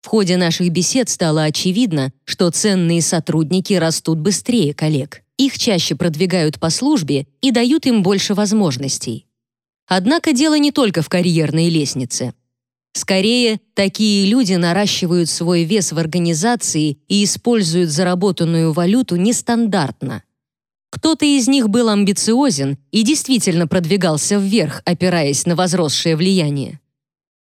В ходе наших бесед стало очевидно, что ценные сотрудники растут быстрее коллег. Их чаще продвигают по службе и дают им больше возможностей. Однако дело не только в карьерной лестнице. Скорее, такие люди наращивают свой вес в организации и используют заработанную валюту нестандартно. Кто-то из них был амбициозен и действительно продвигался вверх, опираясь на возросшее влияние.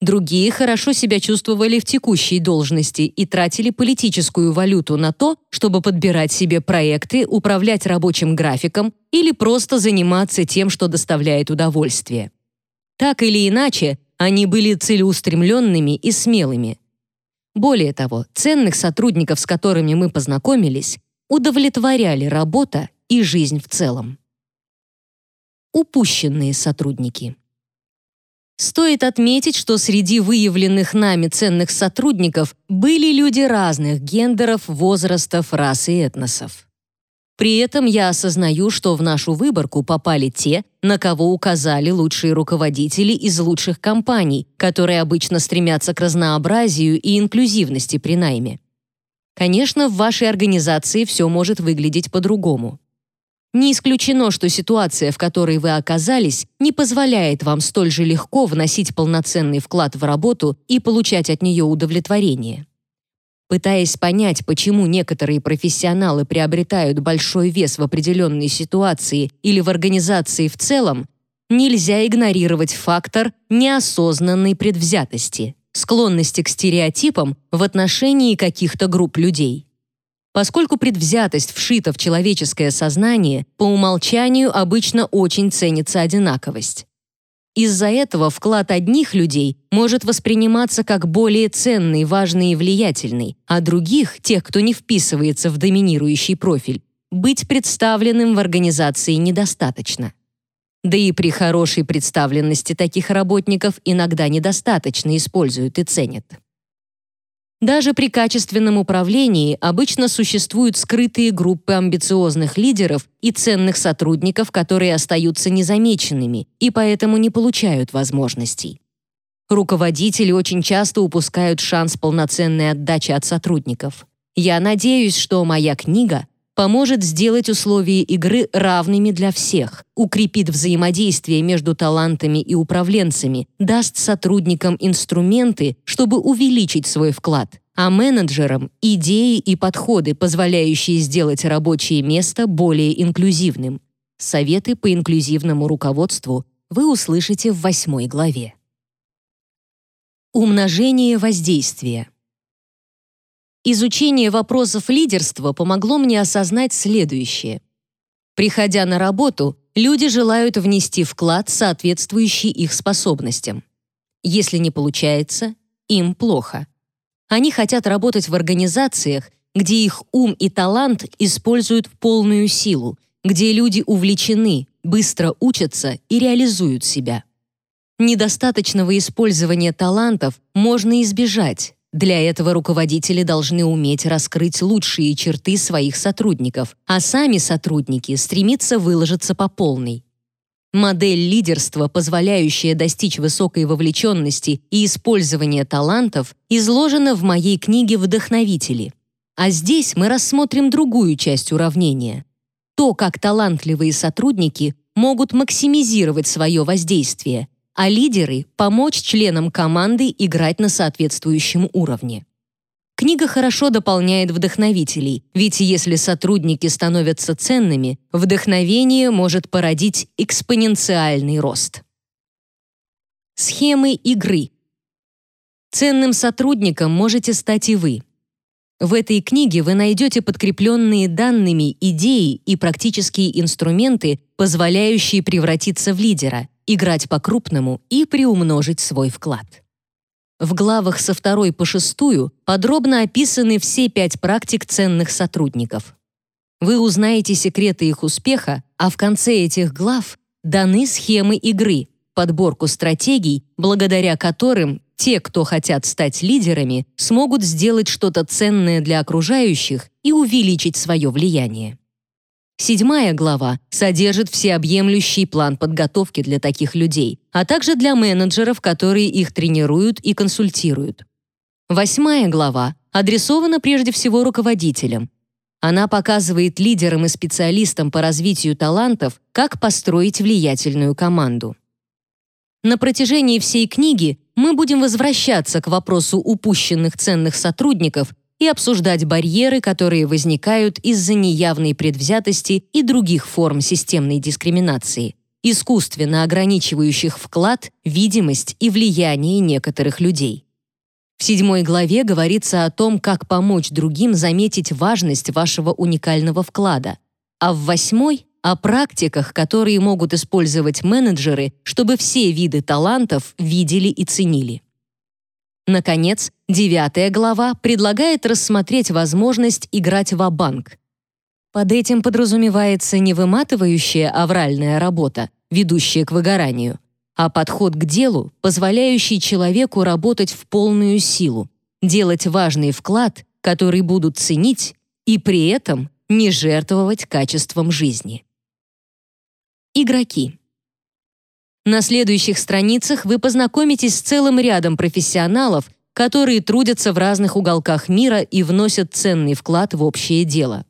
Другие хорошо себя чувствовали в текущей должности и тратили политическую валюту на то, чтобы подбирать себе проекты, управлять рабочим графиком или просто заниматься тем, что доставляет удовольствие. Так или иначе, они были целеустремленными и смелыми. Более того, ценных сотрудников, с которыми мы познакомились, удовлетворяли работа и жизнь в целом. Упущенные сотрудники. Стоит отметить, что среди выявленных нами ценных сотрудников были люди разных гендеров, возрастов, рас и этносов. При этом я осознаю, что в нашу выборку попали те, на кого указали лучшие руководители из лучших компаний, которые обычно стремятся к разнообразию и инклюзивности при найме. Конечно, в вашей организации все может выглядеть по-другому. Не исключено, что ситуация, в которой вы оказались, не позволяет вам столь же легко вносить полноценный вклад в работу и получать от нее удовлетворение. Пытаясь понять, почему некоторые профессионалы приобретают большой вес в определенной ситуации или в организации в целом, нельзя игнорировать фактор неосознанной предвзятости, склонности к стереотипам в отношении каких-то групп людей. Поскольку предвзятость вшита в человеческое сознание, по умолчанию обычно очень ценится одинаковость. Из-за этого вклад одних людей может восприниматься как более ценный, важный и влиятельный, а других, тех, кто не вписывается в доминирующий профиль, быть представленным в организации недостаточно. Да и при хорошей представленности таких работников иногда недостаточно используют и ценят. Даже при качественном управлении обычно существуют скрытые группы амбициозных лидеров и ценных сотрудников, которые остаются незамеченными и поэтому не получают возможностей. Руководители очень часто упускают шанс полноценной отдачи от сотрудников. Я надеюсь, что моя книга поможет сделать условия игры равными для всех, укрепит взаимодействие между талантами и управленцами, даст сотрудникам инструменты, чтобы увеличить свой вклад, а менеджерам — идеи и подходы, позволяющие сделать рабочее место более инклюзивным. Советы по инклюзивному руководству вы услышите в восьмой главе. Умножение воздействия. Изучение вопросов лидерства помогло мне осознать следующее. Приходя на работу, люди желают внести вклад, соответствующий их способностям. Если не получается, им плохо. Они хотят работать в организациях, где их ум и талант используют в полную силу, где люди увлечены, быстро учатся и реализуют себя. Недостаточного использования талантов можно избежать, для этого руководители должны уметь раскрыть лучшие черты своих сотрудников, а сами сотрудники стремиться выложиться по полной. Модель лидерства, позволяющая достичь высокой вовлеченности и использования талантов, изложена в моей книге «Вдохновители». А здесь мы рассмотрим другую часть уравнения. То, как талантливые сотрудники могут максимизировать свое воздействие, а лидеры — помочь членам команды играть на соответствующем уровне. Книга хорошо дополняет вдохновителей, ведь если сотрудники становятся ценными, вдохновение может породить экспоненциальный рост. Схемы игры. Ценным сотрудником можете стать и вы. В этой книге вы найдете подкрепленные данными идеи и практические инструменты, позволяющие превратиться в лидера — играть по-крупному и приумножить свой вклад. В главах со второй по шестую подробно описаны все пять практик ценных сотрудников. Вы узнаете секреты их успеха, а в конце этих глав даны схемы игры, подборку стратегий, благодаря которым те, кто хотят стать лидерами, смогут сделать что-то ценное для окружающих и увеличить свое влияние. Седьмая глава содержит всеобъемлющий план подготовки для таких людей, а также для менеджеров, которые их тренируют и консультируют. Восьмая глава адресована прежде всего руководителям. Она показывает лидерам и специалистам по развитию талантов, как построить влиятельную команду. На протяжении всей книги мы будем возвращаться к вопросу упущенных ценных сотрудников и обсуждать барьеры, которые возникают из-за неявной предвзятости и других форм системной дискриминации, искусственно ограничивающих вклад, видимость и влияние некоторых людей. В седьмой главе говорится о том, как помочь другим заметить важность вашего уникального вклада, а в восьмой — о практиках, которые могут использовать менеджеры, чтобы все виды талантов видели и ценили. Наконец, девятая глава предлагает рассмотреть возможность играть в банк Под этим подразумевается не выматывающая авральная работа, ведущая к выгоранию, а подход к делу, позволяющий человеку работать в полную силу, делать важный вклад, который будут ценить, и при этом не жертвовать качеством жизни. Игроки. На следующих страницах вы познакомитесь с целым рядом профессионалов, которые трудятся в разных уголках мира и вносят ценный вклад в общее дело.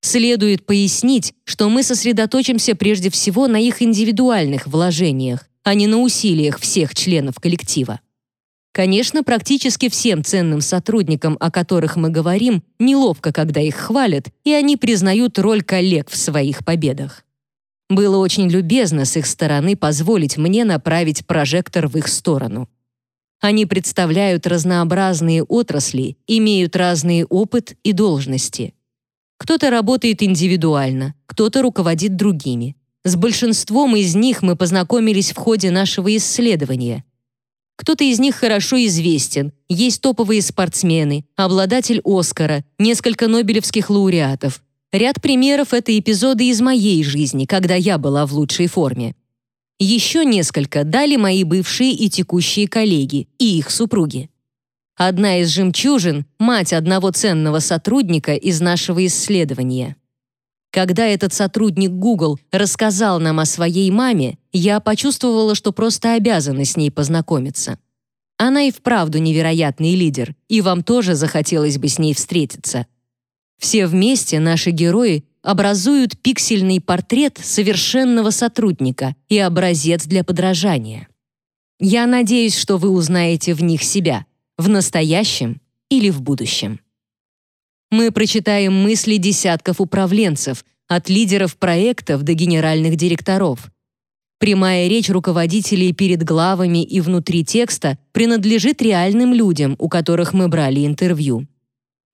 Следует пояснить, что мы сосредоточимся прежде всего на их индивидуальных вложениях, а не на усилиях всех членов коллектива. Конечно, практически всем ценным сотрудникам, о которых мы говорим, неловко, когда их хвалят, и они признают роль коллег в своих победах. Было очень любезно с их стороны позволить мне направить прожектор в их сторону. Они представляют разнообразные отрасли, имеют разный опыт и должности. Кто-то работает индивидуально, кто-то руководит другими. С большинством из них мы познакомились в ходе нашего исследования – кто-то из них хорошо известен, есть топовые спортсмены, обладатель Оскара, несколько нобелевских лауреатов. Ряд примеров — это эпизоды из моей жизни, когда я была в лучшей форме. Еще несколько дали мои бывшие и текущие коллеги и их супруги. Одна из жемчужин — мать одного ценного сотрудника из нашего исследования. Когда этот сотрудник Google рассказал нам о своей маме, я почувствовала, что просто обязана с ней познакомиться. Она и вправду невероятный лидер, и вам тоже захотелось бы с ней встретиться. Все вместе наши герои образуют пиксельный портрет совершенного сотрудника и образец для подражания. Я надеюсь, что вы узнаете в них себя, в настоящем или в будущем. Мы прочитаем мысли десятков управленцев, от лидеров проектов до генеральных директоров. Прямая речь руководителей перед главами и внутри текста принадлежит реальным людям, у которых мы брали интервью.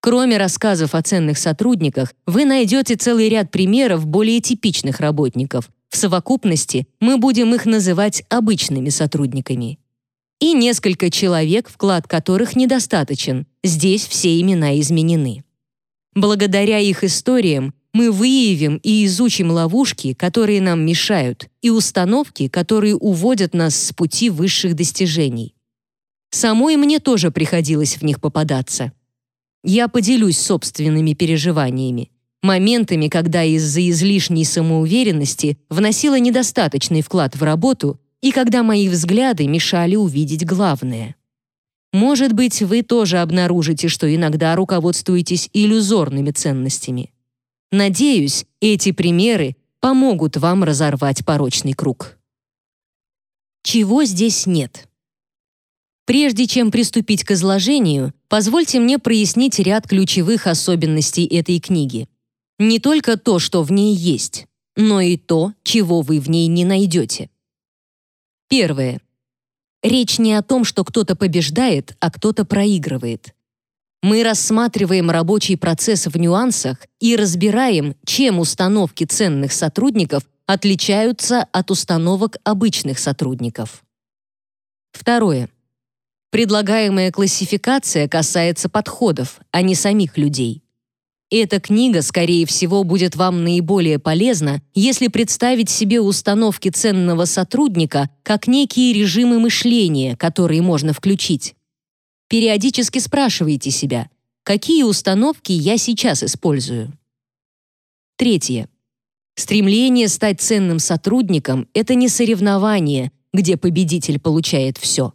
Кроме рассказов о ценных сотрудниках, вы найдете целый ряд примеров более типичных работников. В совокупности мы будем их называть обычными сотрудниками. И несколько человек, вклад которых недостаточен. Здесь все имена изменены. Благодаря их историям мы выявим и изучим ловушки, которые нам мешают, и установки, которые уводят нас с пути высших достижений. Самой мне тоже приходилось в них попадаться. Я поделюсь собственными переживаниями, моментами, когда из-за излишней самоуверенности вносила недостаточный вклад в работу и когда мои взгляды мешали увидеть главное. Может быть, вы тоже обнаружите, что иногда руководствуетесь иллюзорными ценностями. Надеюсь, эти примеры помогут вам разорвать порочный круг. Чего здесь нет? Прежде чем приступить к изложению, позвольте мне прояснить ряд ключевых особенностей этой книги. Не только то, что в ней есть, но и то, чего вы в ней не найдете. Первое. Речь не о том, что кто-то побеждает, а кто-то проигрывает. Мы рассматриваем рабочий процесс в нюансах и разбираем, чем установки ценных сотрудников отличаются от установок обычных сотрудников. Второе. Предлагаемая классификация касается подходов, а не самих людей. Эта книга, скорее всего, будет вам наиболее полезна, если представить себе установки ценного сотрудника как некие режимы мышления, которые можно включить. Периодически спрашивайте себя, какие установки я сейчас использую. Третье. Стремление стать ценным сотрудником — это не соревнование, где победитель получает все.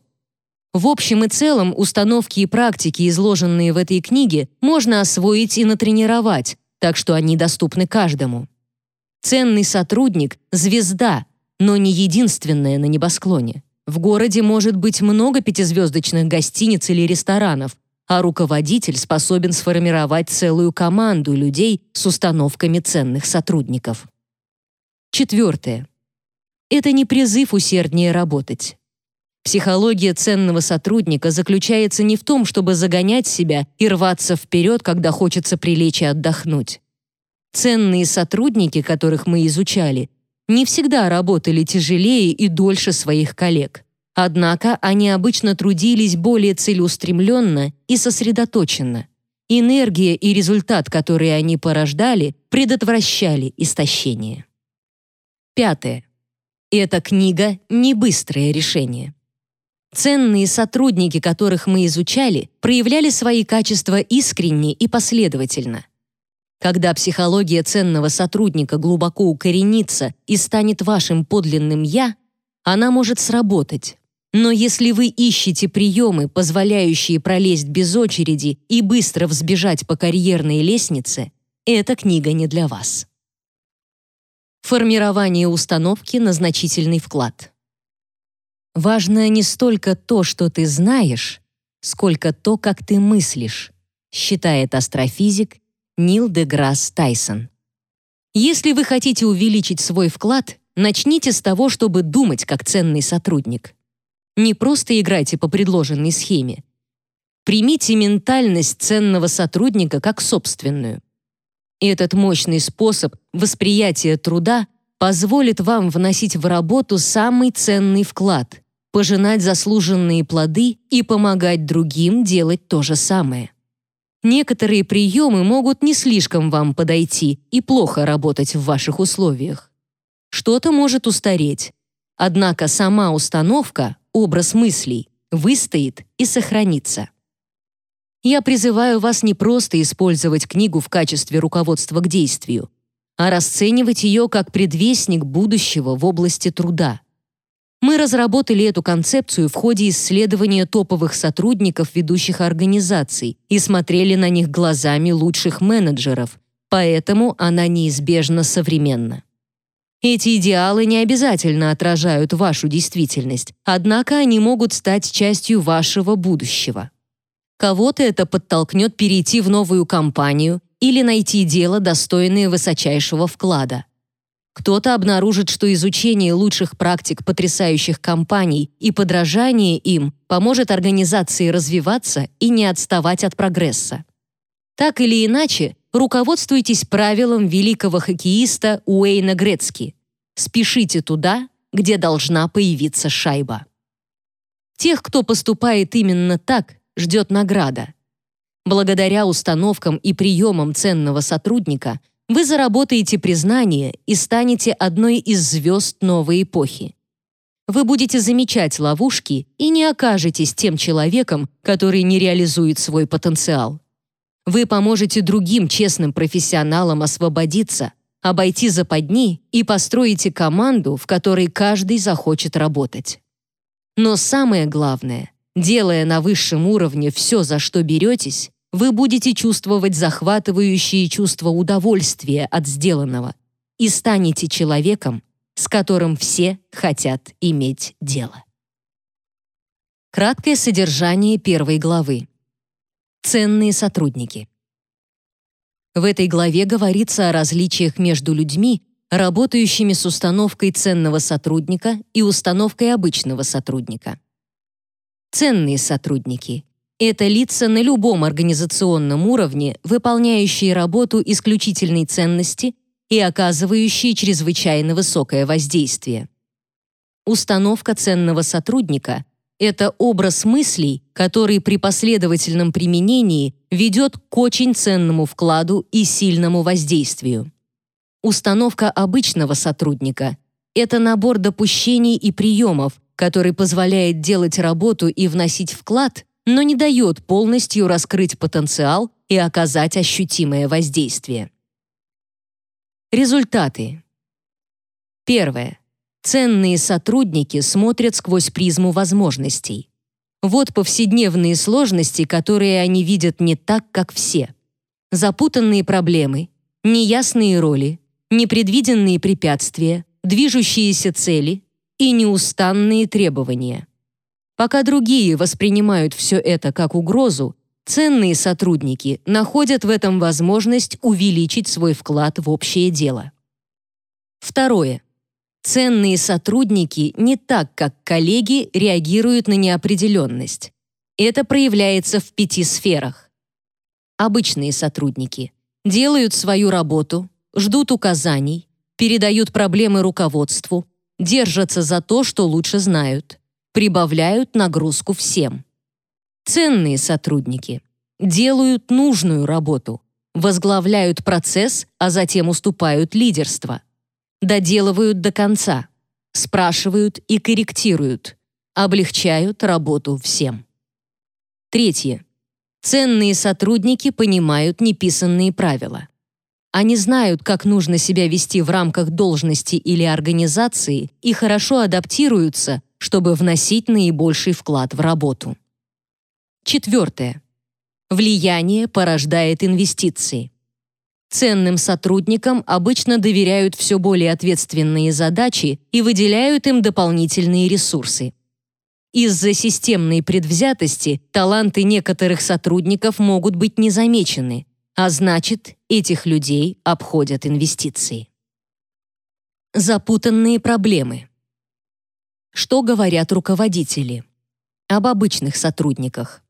В общем и целом, установки и практики, изложенные в этой книге, можно освоить и натренировать, так что они доступны каждому. Ценный сотрудник — звезда, но не единственная на небосклоне. В городе может быть много пятизвездочных гостиниц или ресторанов, а руководитель способен сформировать целую команду людей с установками ценных сотрудников. Четвертое. Это не призыв усерднее работать. Психология ценного сотрудника заключается не в том, чтобы загонять себя и рваться вперед, когда хочется прилечь и отдохнуть. Ценные сотрудники, которых мы изучали, не всегда работали тяжелее и дольше своих коллег. Однако они обычно трудились более целеустремленно и сосредоточенно. Энергия и результат, которые они порождали, предотвращали истощение. Пятое. Эта книга — не быстрое решение. Ценные сотрудники, которых мы изучали, проявляли свои качества искренне и последовательно. Когда психология ценного сотрудника глубоко укоренится и станет вашим подлинным «я», она может сработать. Но если вы ищете приемы, позволяющие пролезть без очереди и быстро взбежать по карьерной лестнице, эта книга не для вас. Формирование установки на значительный вклад. Важно не столько то, что ты знаешь, сколько то, как ты мыслишь, считает астрофизик Нил Деграсс Тайсон. Если вы хотите увеличить свой вклад, начните с того, чтобы думать как ценный сотрудник. Не просто играйте по предложенной схеме. Примите ментальность ценного сотрудника как собственную. Этот мощный способ восприятия труда позволит вам вносить в работу самый ценный вклад, пожинать заслуженные плоды и помогать другим делать то же самое. Некоторые приемы могут не слишком вам подойти и плохо работать в ваших условиях. Что-то может устареть. Однако сама установка образ мыслей, выстоит и сохранится. Я призываю вас не просто использовать книгу в качестве руководства к действию, а расценивать ее как предвестник будущего в области труда. Мы разработали эту концепцию в ходе исследования топовых сотрудников ведущих организаций и смотрели на них глазами лучших менеджеров, поэтому она неизбежно современна. Эти идеалы не обязательно отражают вашу действительность, однако они могут стать частью вашего будущего. Кого-то это подтолкнет перейти в новую компанию или найти дело, достойное высочайшего вклада. Кто-то обнаружит, что изучение лучших практик потрясающих компаний и подражание им поможет организации развиваться и не отставать от прогресса. Так или иначе, руководствуйтесь правилом великого хоккеиста Уэйна Грецки «Спешите туда, где должна появиться шайба». Тех, кто поступает именно так, ждет награда. Благодаря установкам и приемам ценного сотрудника вы заработаете признание и станете одной из звезд новой эпохи. Вы будете замечать ловушки и не окажетесь тем человеком, который не реализует свой потенциал. Вы поможете другим честным профессионалам освободиться, обойти западни и построите команду, в которой каждый захочет работать. Но самое главное, делая на высшем уровне все, за что беретесь, вы будете чувствовать захватывающие чувство удовольствия от сделанного и станете человеком, с которым все хотят иметь дело. Краткое содержание первой главы. Ценные сотрудники. В этой главе говорится о различиях между людьми, работающими с установкой ценного сотрудника и установкой обычного сотрудника. Ценные сотрудники — это лица на любом организационном уровне, выполняющие работу исключительной ценности и оказывающие чрезвычайно высокое воздействие. Установка ценного сотрудника это образ мыслей, который при последовательном применении ведет к очень ценному вкладу и сильному воздействию. Установка обычного сотрудника — это набор допущений и приемов, который позволяет делать работу и вносить вклад, но не дает полностью раскрыть потенциал и оказать ощутимое воздействие. Результаты. Первое. Ценные сотрудники смотрят сквозь призму возможностей. Вот повседневные сложности, которые они видят не так, как все. Запутанные проблемы, неясные роли, непредвиденные препятствия, движущиеся цели и неустанные требования. Пока другие воспринимают все это как угрозу, ценные сотрудники находят в этом возможность увеличить свой вклад в общее дело. Второе. Ценные сотрудники не так, как коллеги, реагируют на неопределенность. Это проявляется в пяти сферах. Обычные сотрудники делают свою работу, ждут указаний, передают проблемы руководству, держатся за то, что лучше знают, прибавляют нагрузку всем. Ценные сотрудники делают нужную работу, возглавляют процесс, а затем уступают лидерство – доделывают до конца, спрашивают и корректируют, облегчают работу всем. Третье. Ценные сотрудники понимают неписанные правила. Они знают, как нужно себя вести в рамках должности или организации и хорошо адаптируются, чтобы вносить наибольший вклад в работу. Четвертое. Влияние порождает инвестиции. Ценным сотрудникам обычно доверяют все более ответственные задачи и выделяют им дополнительные ресурсы. Из-за системной предвзятости таланты некоторых сотрудников могут быть незамечены, а значит, этих людей обходят инвестиции. Запутанные проблемы. Что говорят руководители? Об обычных сотрудниках.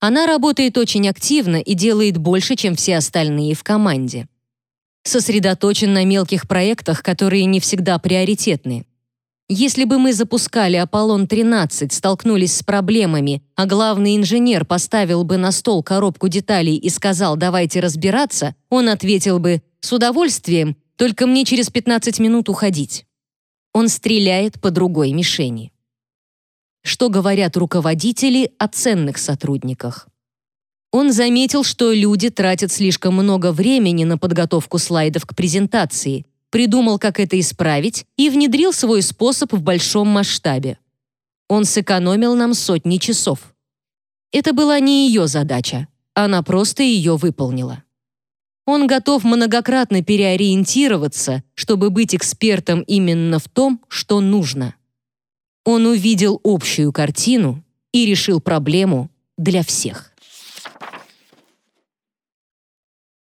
Она работает очень активно и делает больше, чем все остальные в команде. Сосредоточен на мелких проектах, которые не всегда приоритетны. Если бы мы запускали Аполлон-13, столкнулись с проблемами, а главный инженер поставил бы на стол коробку деталей и сказал «давайте разбираться», он ответил бы «с удовольствием, только мне через 15 минут уходить». Он стреляет по другой мишени что говорят руководители о ценных сотрудниках. Он заметил, что люди тратят слишком много времени на подготовку слайдов к презентации, придумал, как это исправить, и внедрил свой способ в большом масштабе. Он сэкономил нам сотни часов. Это была не ее задача, она просто ее выполнила. Он готов многократно переориентироваться, чтобы быть экспертом именно в том, что нужно. Он увидел общую картину и решил проблему для всех.